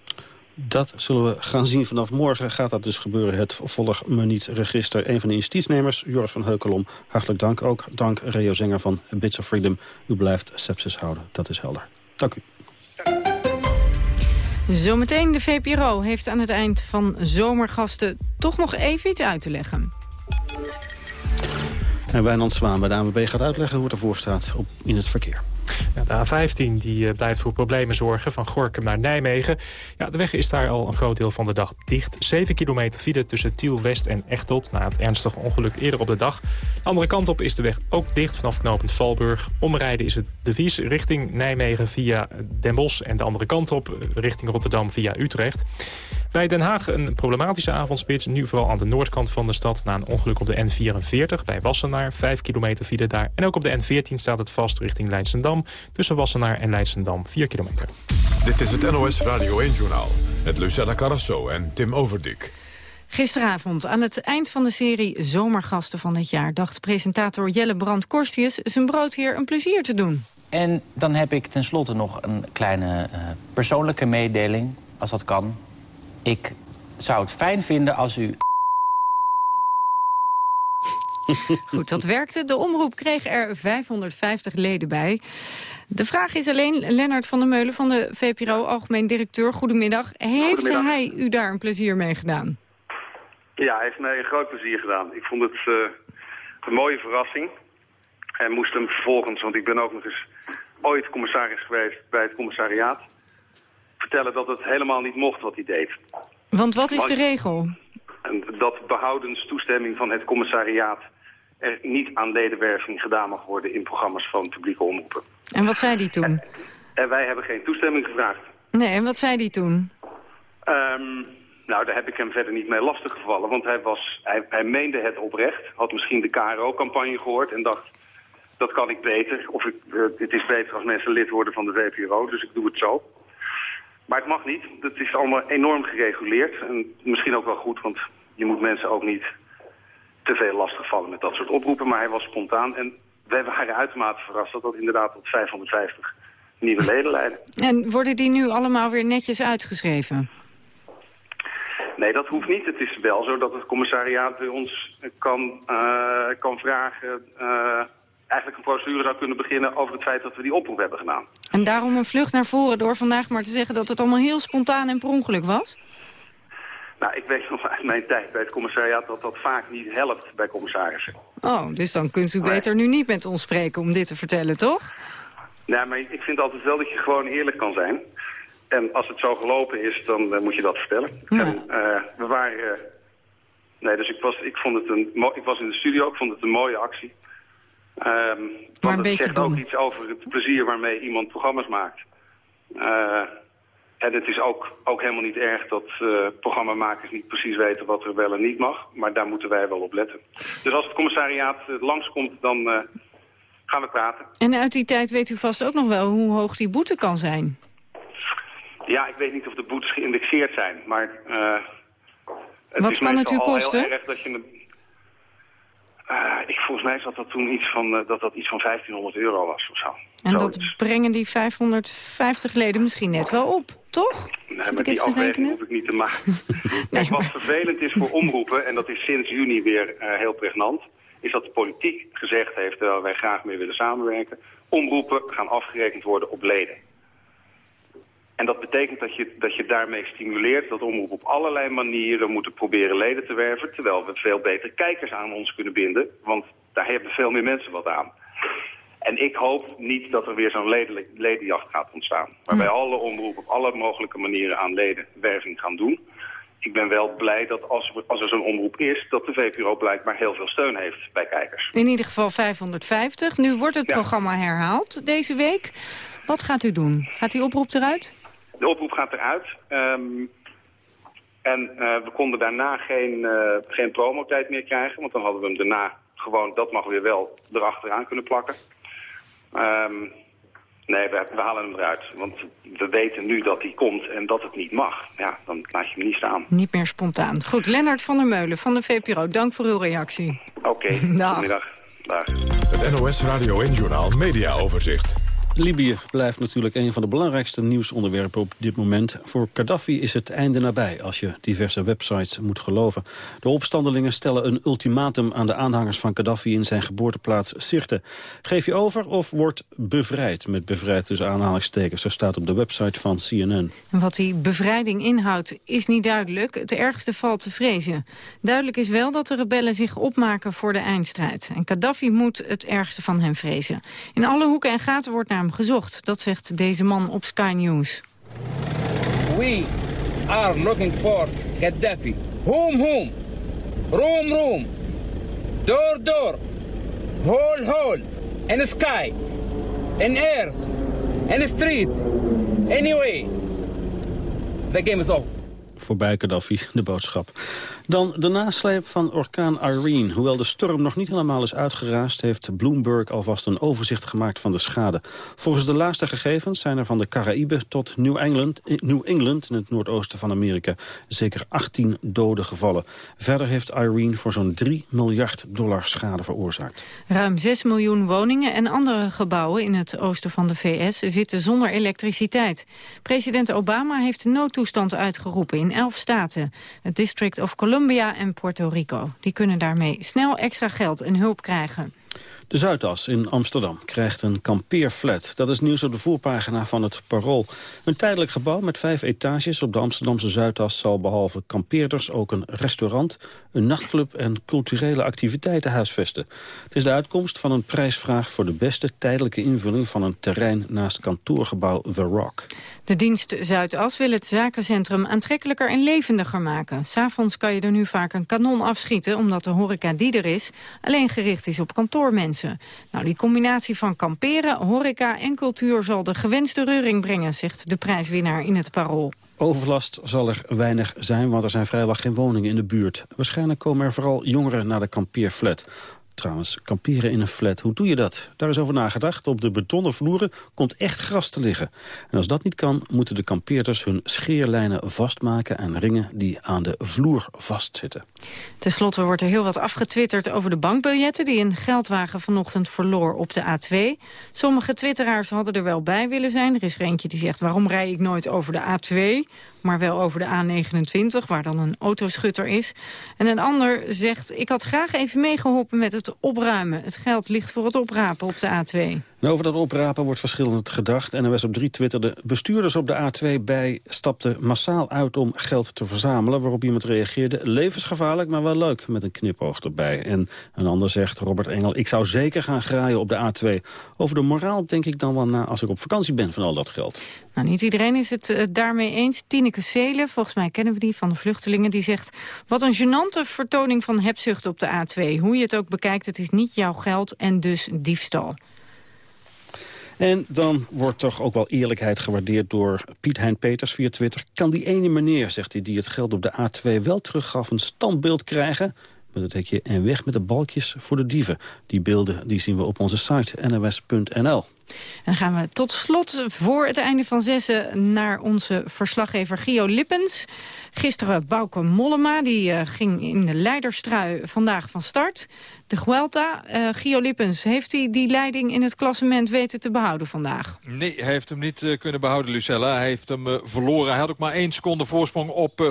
Dat zullen we gaan zien. Vanaf morgen gaat dat dus gebeuren. Het Volg Me Niet register. Een van de initiatiefnemers, Joris van Heukelom. Hartelijk dank ook. Dank Reo Zenger van Bits of Freedom. U blijft sepsis houden. Dat is helder. Dank u. Zometeen de VPRO heeft aan het eind van zomergasten toch nog even iets uit te leggen. En Wijnand Zwaan bij de ANWB gaat uitleggen hoe het ervoor staat op, in het verkeer. De A15 die eh, blijft voor problemen zorgen van Gorkum naar Nijmegen. Ja, de weg is daar al een groot deel van de dag dicht. 7 kilometer file tussen Tiel West en Echtelt... na het ernstige ongeluk eerder op de dag. De andere kant op is de weg ook dicht vanaf knooppunt Valburg. Omrijden is het devies richting Nijmegen via Den Bosch... en de andere kant op richting Rotterdam via Utrecht. Bij Den Haag een problematische avondspits. Nu vooral aan de noordkant van de stad na een ongeluk op de N44 bij Wassenaar. 5 kilometer file daar. En ook op de N14 staat het vast richting Leidsendam. Tussen Wassenaar en Leidsendam 4 kilometer. Dit is het NOS Radio 1-journaal. Met Lucella Carrasso en Tim Overdik. Gisteravond, aan het eind van de serie Zomergasten van dit jaar... dacht presentator Jelle Brand-Korstius zijn broodheer een plezier te doen. En dan heb ik tenslotte nog een kleine uh, persoonlijke mededeling, als dat kan. Ik zou het fijn vinden als u... Goed, dat werkte. De omroep kreeg er 550 leden bij. De vraag is alleen, Lennart van der Meulen van de VPRO, algemeen directeur, goedemiddag. Heeft hij u daar een plezier mee gedaan? Ja, hij heeft mij een groot plezier gedaan. Ik vond het uh, een mooie verrassing. En moest hem vervolgens, want ik ben ook nog eens ooit commissaris geweest bij het commissariaat vertellen dat het helemaal niet mocht wat hij deed. Want wat is de regel? Dat behoudens toestemming van het commissariaat er niet aan ledenwerving gedaan mag worden in programma's van publieke omroepen. En wat zei hij toen? En, wij hebben geen toestemming gevraagd. Nee, en wat zei hij toen? Um, nou, daar heb ik hem verder niet mee lastig gevallen, want hij, was, hij, hij meende het oprecht. Had misschien de KRO-campagne gehoord en dacht, dat kan ik beter. Of ik, uh, het is beter als mensen lid worden van de VPRO, dus ik doe het zo. Maar het mag niet. Het is allemaal enorm gereguleerd. En misschien ook wel goed, want je moet mensen ook niet te veel lastigvallen met dat soort oproepen. Maar hij was spontaan en wij waren uitermate verrast dat dat inderdaad tot 550 nieuwe leden leidde. En worden die nu allemaal weer netjes uitgeschreven? Nee, dat hoeft niet. Het is wel zo dat het commissariaat bij ons kan, uh, kan vragen... Uh, eigenlijk een procedure zou kunnen beginnen over het feit dat we die oproep hebben gedaan. En daarom een vlucht naar voren door vandaag maar te zeggen dat het allemaal heel spontaan en per ongeluk was? Nou, ik weet nog uit mijn tijd bij het commissariaat dat dat vaak niet helpt bij commissarissen. Oh, dus dan kunt u beter nu niet met ons spreken om dit te vertellen, toch? Nou, maar ik vind altijd wel dat je gewoon eerlijk kan zijn. En als het zo gelopen is, dan uh, moet je dat vertellen. Ja. En uh, we waren... Uh, nee, dus ik was, ik, vond het een, ik was in de studio, ik vond het een mooie actie. Um, maar het zegt ook iets over het plezier waarmee iemand programma's maakt. Uh, en het is ook, ook helemaal niet erg dat uh, programmamakers niet precies weten wat er wel en niet mag. Maar daar moeten wij wel op letten. Dus als het commissariaat uh, langskomt, dan gaan we praten. En uit die tijd weet u vast ook nog wel hoe hoog die boete kan zijn. Ja, ik weet niet of de boetes geïndexeerd zijn. Maar het wat is kan het u kosten? heel erg dat je een, ik, volgens mij zat dat toen iets van, uh, dat dat iets van 1500 euro was of zo. En dat brengen die 550 leden misschien net wel op, toch? Nee, maar die afweging hoef ik niet te maken. [LAUGHS] nee, wat maar... vervelend is voor omroepen, en dat is sinds juni weer uh, heel pregnant... is dat de politiek gezegd heeft, terwijl wij graag meer willen samenwerken... omroepen gaan afgerekend worden op leden. En dat betekent dat je, dat je daarmee stimuleert dat omroepen op allerlei manieren moeten proberen leden te werven. Terwijl we veel beter kijkers aan ons kunnen binden. Want daar hebben veel meer mensen wat aan. En ik hoop niet dat er weer zo'n leden, ledenjacht gaat ontstaan. Waarbij hm. alle omroepen op alle mogelijke manieren aan ledenwerving gaan doen. Ik ben wel blij dat als, als er zo'n omroep is... dat de VPRO blijkbaar heel veel steun heeft bij kijkers. In ieder geval 550. Nu wordt het ja. programma herhaald deze week. Wat gaat u doen? Gaat die oproep eruit? De oproep gaat eruit. Um, en uh, we konden daarna geen, uh, geen promotijd meer krijgen. Want dan hadden we hem daarna gewoon, dat mag weer wel, erachteraan kunnen plakken. Um, Nee, we, we, halen hem eruit. Want we weten nu dat hij komt en dat het niet mag. Ja, dan laat je hem niet staan. Niet meer spontaan. Goed, Lennart van der Meulen van de VPRO. Dank voor uw reactie. Oké, [LAUGHS] okay, goedemiddag. Dag. Het NOS Radio en Journal Media Overzicht. Libië blijft natuurlijk een van de belangrijkste nieuwsonderwerpen op dit moment. Voor Gaddafi is het einde nabij, als je diverse websites moet geloven. De opstandelingen stellen een ultimatum aan de aanhangers van Gaddafi in zijn geboorteplaats Sirte. Geef je over of wordt bevrijd, met bevrijd tussen aanhalingstekens. Zo staat op de website van CNN. Wat die bevrijding inhoudt is niet duidelijk. Het ergste valt te vrezen. Duidelijk is wel dat de rebellen zich opmaken voor de eindstrijd. En Gaddafi moet het ergste van hen vrezen. In alle hoeken en gaten wordt naar gezocht. Dat zegt deze man op Sky News. We are looking for Gaddafi. Whom, whom? Room, room. Door, door. Hole, hole. In sky. In earth. In street. Anyway. The game is over voorbij Gaddafi, de boodschap. Dan de nasleep van orkaan Irene. Hoewel de storm nog niet helemaal is uitgeraasd... heeft Bloomberg alvast een overzicht gemaakt van de schade. Volgens de laatste gegevens zijn er van de Caraïben tot New England, New England... in het noordoosten van Amerika zeker 18 doden gevallen. Verder heeft Irene voor zo'n 3 miljard dollar schade veroorzaakt. Ruim 6 miljoen woningen en andere gebouwen in het oosten van de VS... zitten zonder elektriciteit. President Obama heeft de noodtoestand uitgeroepen in elf staten. Het District of Columbia en Puerto Rico. Die kunnen daarmee snel extra geld en hulp krijgen. De Zuidas in Amsterdam krijgt een kampeerflat. Dat is nieuws op de voorpagina van het Parool. Een tijdelijk gebouw met vijf etages op de Amsterdamse Zuidas... zal behalve kampeerders ook een restaurant, een nachtclub... en culturele activiteiten huisvesten. Het is de uitkomst van een prijsvraag voor de beste tijdelijke invulling... van een terrein naast kantoorgebouw The Rock. De dienst Zuidas wil het zakencentrum aantrekkelijker en levendiger maken. S'avonds kan je er nu vaak een kanon afschieten... omdat de horeca die er is alleen gericht is op kantoormensen. Nou, die combinatie van kamperen, horeca en cultuur... zal de gewenste reuring brengen, zegt de prijswinnaar in het Parool. Overlast zal er weinig zijn, want er zijn vrijwel geen woningen in de buurt. Waarschijnlijk komen er vooral jongeren naar de kampeerflat. Trouwens, kamperen in een flat, hoe doe je dat? Daar is over nagedacht. Op de betonnen vloeren komt echt gras te liggen. En als dat niet kan, moeten de kampeerders hun scheerlijnen vastmaken... aan ringen die aan de vloer vastzitten. Ten slotte wordt er heel wat afgetwitterd over de bankbiljetten... die een geldwagen vanochtend verloor op de A2. Sommige twitteraars hadden er wel bij willen zijn. Er is er eentje die zegt, waarom rij ik nooit over de A2? Maar wel over de A29, waar dan een autoschutter is. En een ander zegt, ik had graag even meegeholpen met het opruimen. Het geld ligt voor het oprapen op de A2. Over dat oprapen wordt verschillend gedacht. NOS op 3 twitterde, bestuurders op de A2 bij stapten massaal uit om geld te verzamelen. Waarop iemand reageerde, levensgevaarlijk, maar wel leuk, met een knipoog erbij. En een ander zegt, Robert Engel, ik zou zeker gaan graaien op de A2. Over de moraal denk ik dan wel na als ik op vakantie ben van al dat geld. Nou, niet iedereen is het uh, daarmee eens. Tineke Seelen, volgens mij kennen we die van de vluchtelingen, die zegt... wat een genante vertoning van hebzucht op de A2. Hoe je het ook bekijkt, het is niet jouw geld en dus diefstal. En dan wordt toch ook wel eerlijkheid gewaardeerd door Piet Hein Peters via Twitter. Kan die ene meneer, zegt hij, die het geld op de A2 wel teruggaf... een standbeeld krijgen? Met het hekje en weg met de balkjes voor de dieven. Die beelden die zien we op onze site nws.nl. En dan gaan we tot slot voor het einde van zessen naar onze verslaggever Gio Lippens. Gisteren Bouke Mollema, die uh, ging in de leiderstrui vandaag van start. De Guelta, uh, Gio Lippens, heeft hij die leiding in het klassement weten te behouden vandaag? Nee, hij heeft hem niet uh, kunnen behouden, Lucella. Hij heeft hem uh, verloren. Hij had ook maar één seconde voorsprong op uh,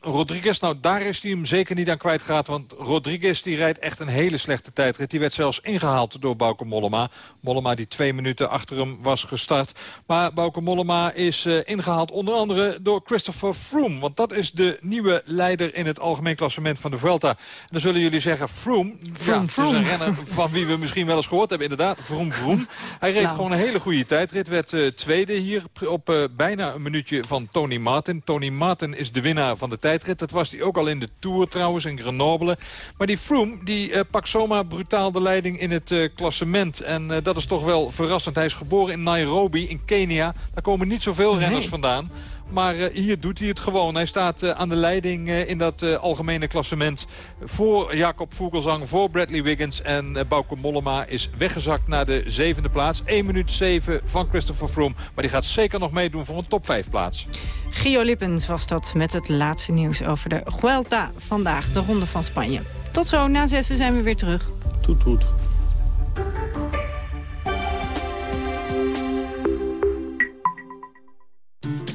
Rodriguez. Nou, daar is hij hem zeker niet aan kwijtgeraakt. Want Rodriguez die rijdt echt een hele slechte tijdrit. Die werd zelfs ingehaald door Bauke Mollema. Mollema die twee minuten achter hem was gestart. Maar Bauke Mollema is ingehaald onder andere door Christopher Froome. Want dat is de nieuwe leider in het algemeen klassement van de Vuelta. En dan zullen jullie zeggen, Froome... Froome het is een renner van wie we misschien wel eens gehoord hebben. Inderdaad, Vroom Vroom. Hij reed gewoon een hele goede tijdrit. Werd uh, tweede hier op uh, bijna een minuutje van Tony Martin. Tony Martin is de winnaar van de tijdrit. Dat was hij ook al in de Tour trouwens, in Grenoble. Maar die Froome die uh, pakt zomaar brutaal de leiding in het klassement. En dat is toch wel verrassend. Hij is geboren in Nairobi in Kenia. Daar komen niet zoveel renners vandaan. Maar eh, hier doet hij het gewoon. Hij staat eh, aan de leiding eh, in dat eh, algemene klassement. Voor Jacob Vogelsang, voor Bradley Wiggins. En Bauke Mollema is weggezakt naar de zevende plaats. 1 minuut 7 van Christopher Froome. Maar die gaat zeker nog meedoen voor een top 5 plaats. Gio Lippens was dat met het laatste nieuws over de Vuelta vandaag, de Ronde van Spanje. Tot zo, na zessen zijn we weer terug. Toet, toet.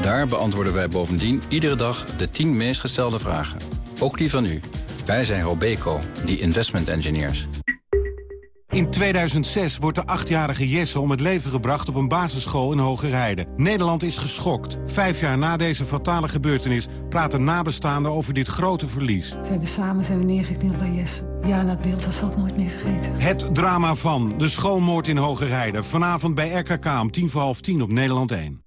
Daar beantwoorden wij bovendien iedere dag de 10 meest gestelde vragen. Ook die van u. Wij zijn Robeco, die investment engineers. In 2006 wordt de achtjarige Jesse om het leven gebracht op een basisschool in Hogerheide. Nederland is geschokt. Vijf jaar na deze fatale gebeurtenis praten nabestaanden over dit grote verlies. We hebben samen zijn we neergeknield bij Jesse. Ja, dat beeld dat zal ik nooit meer vergeten. Het drama van de schoolmoord in Hogerheide. Vanavond bij RKK om tien voor half tien op Nederland 1.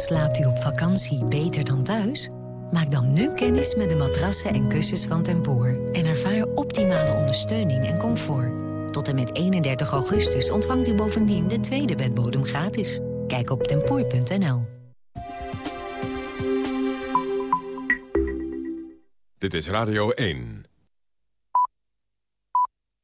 Slaapt u op vakantie beter dan thuis? Maak dan nu kennis met de matrassen en kussens van Tempoor... en ervaar optimale ondersteuning en comfort. Tot en met 31 augustus ontvangt u bovendien de tweede bedbodem gratis. Kijk op tempoor.nl. Dit is Radio 1.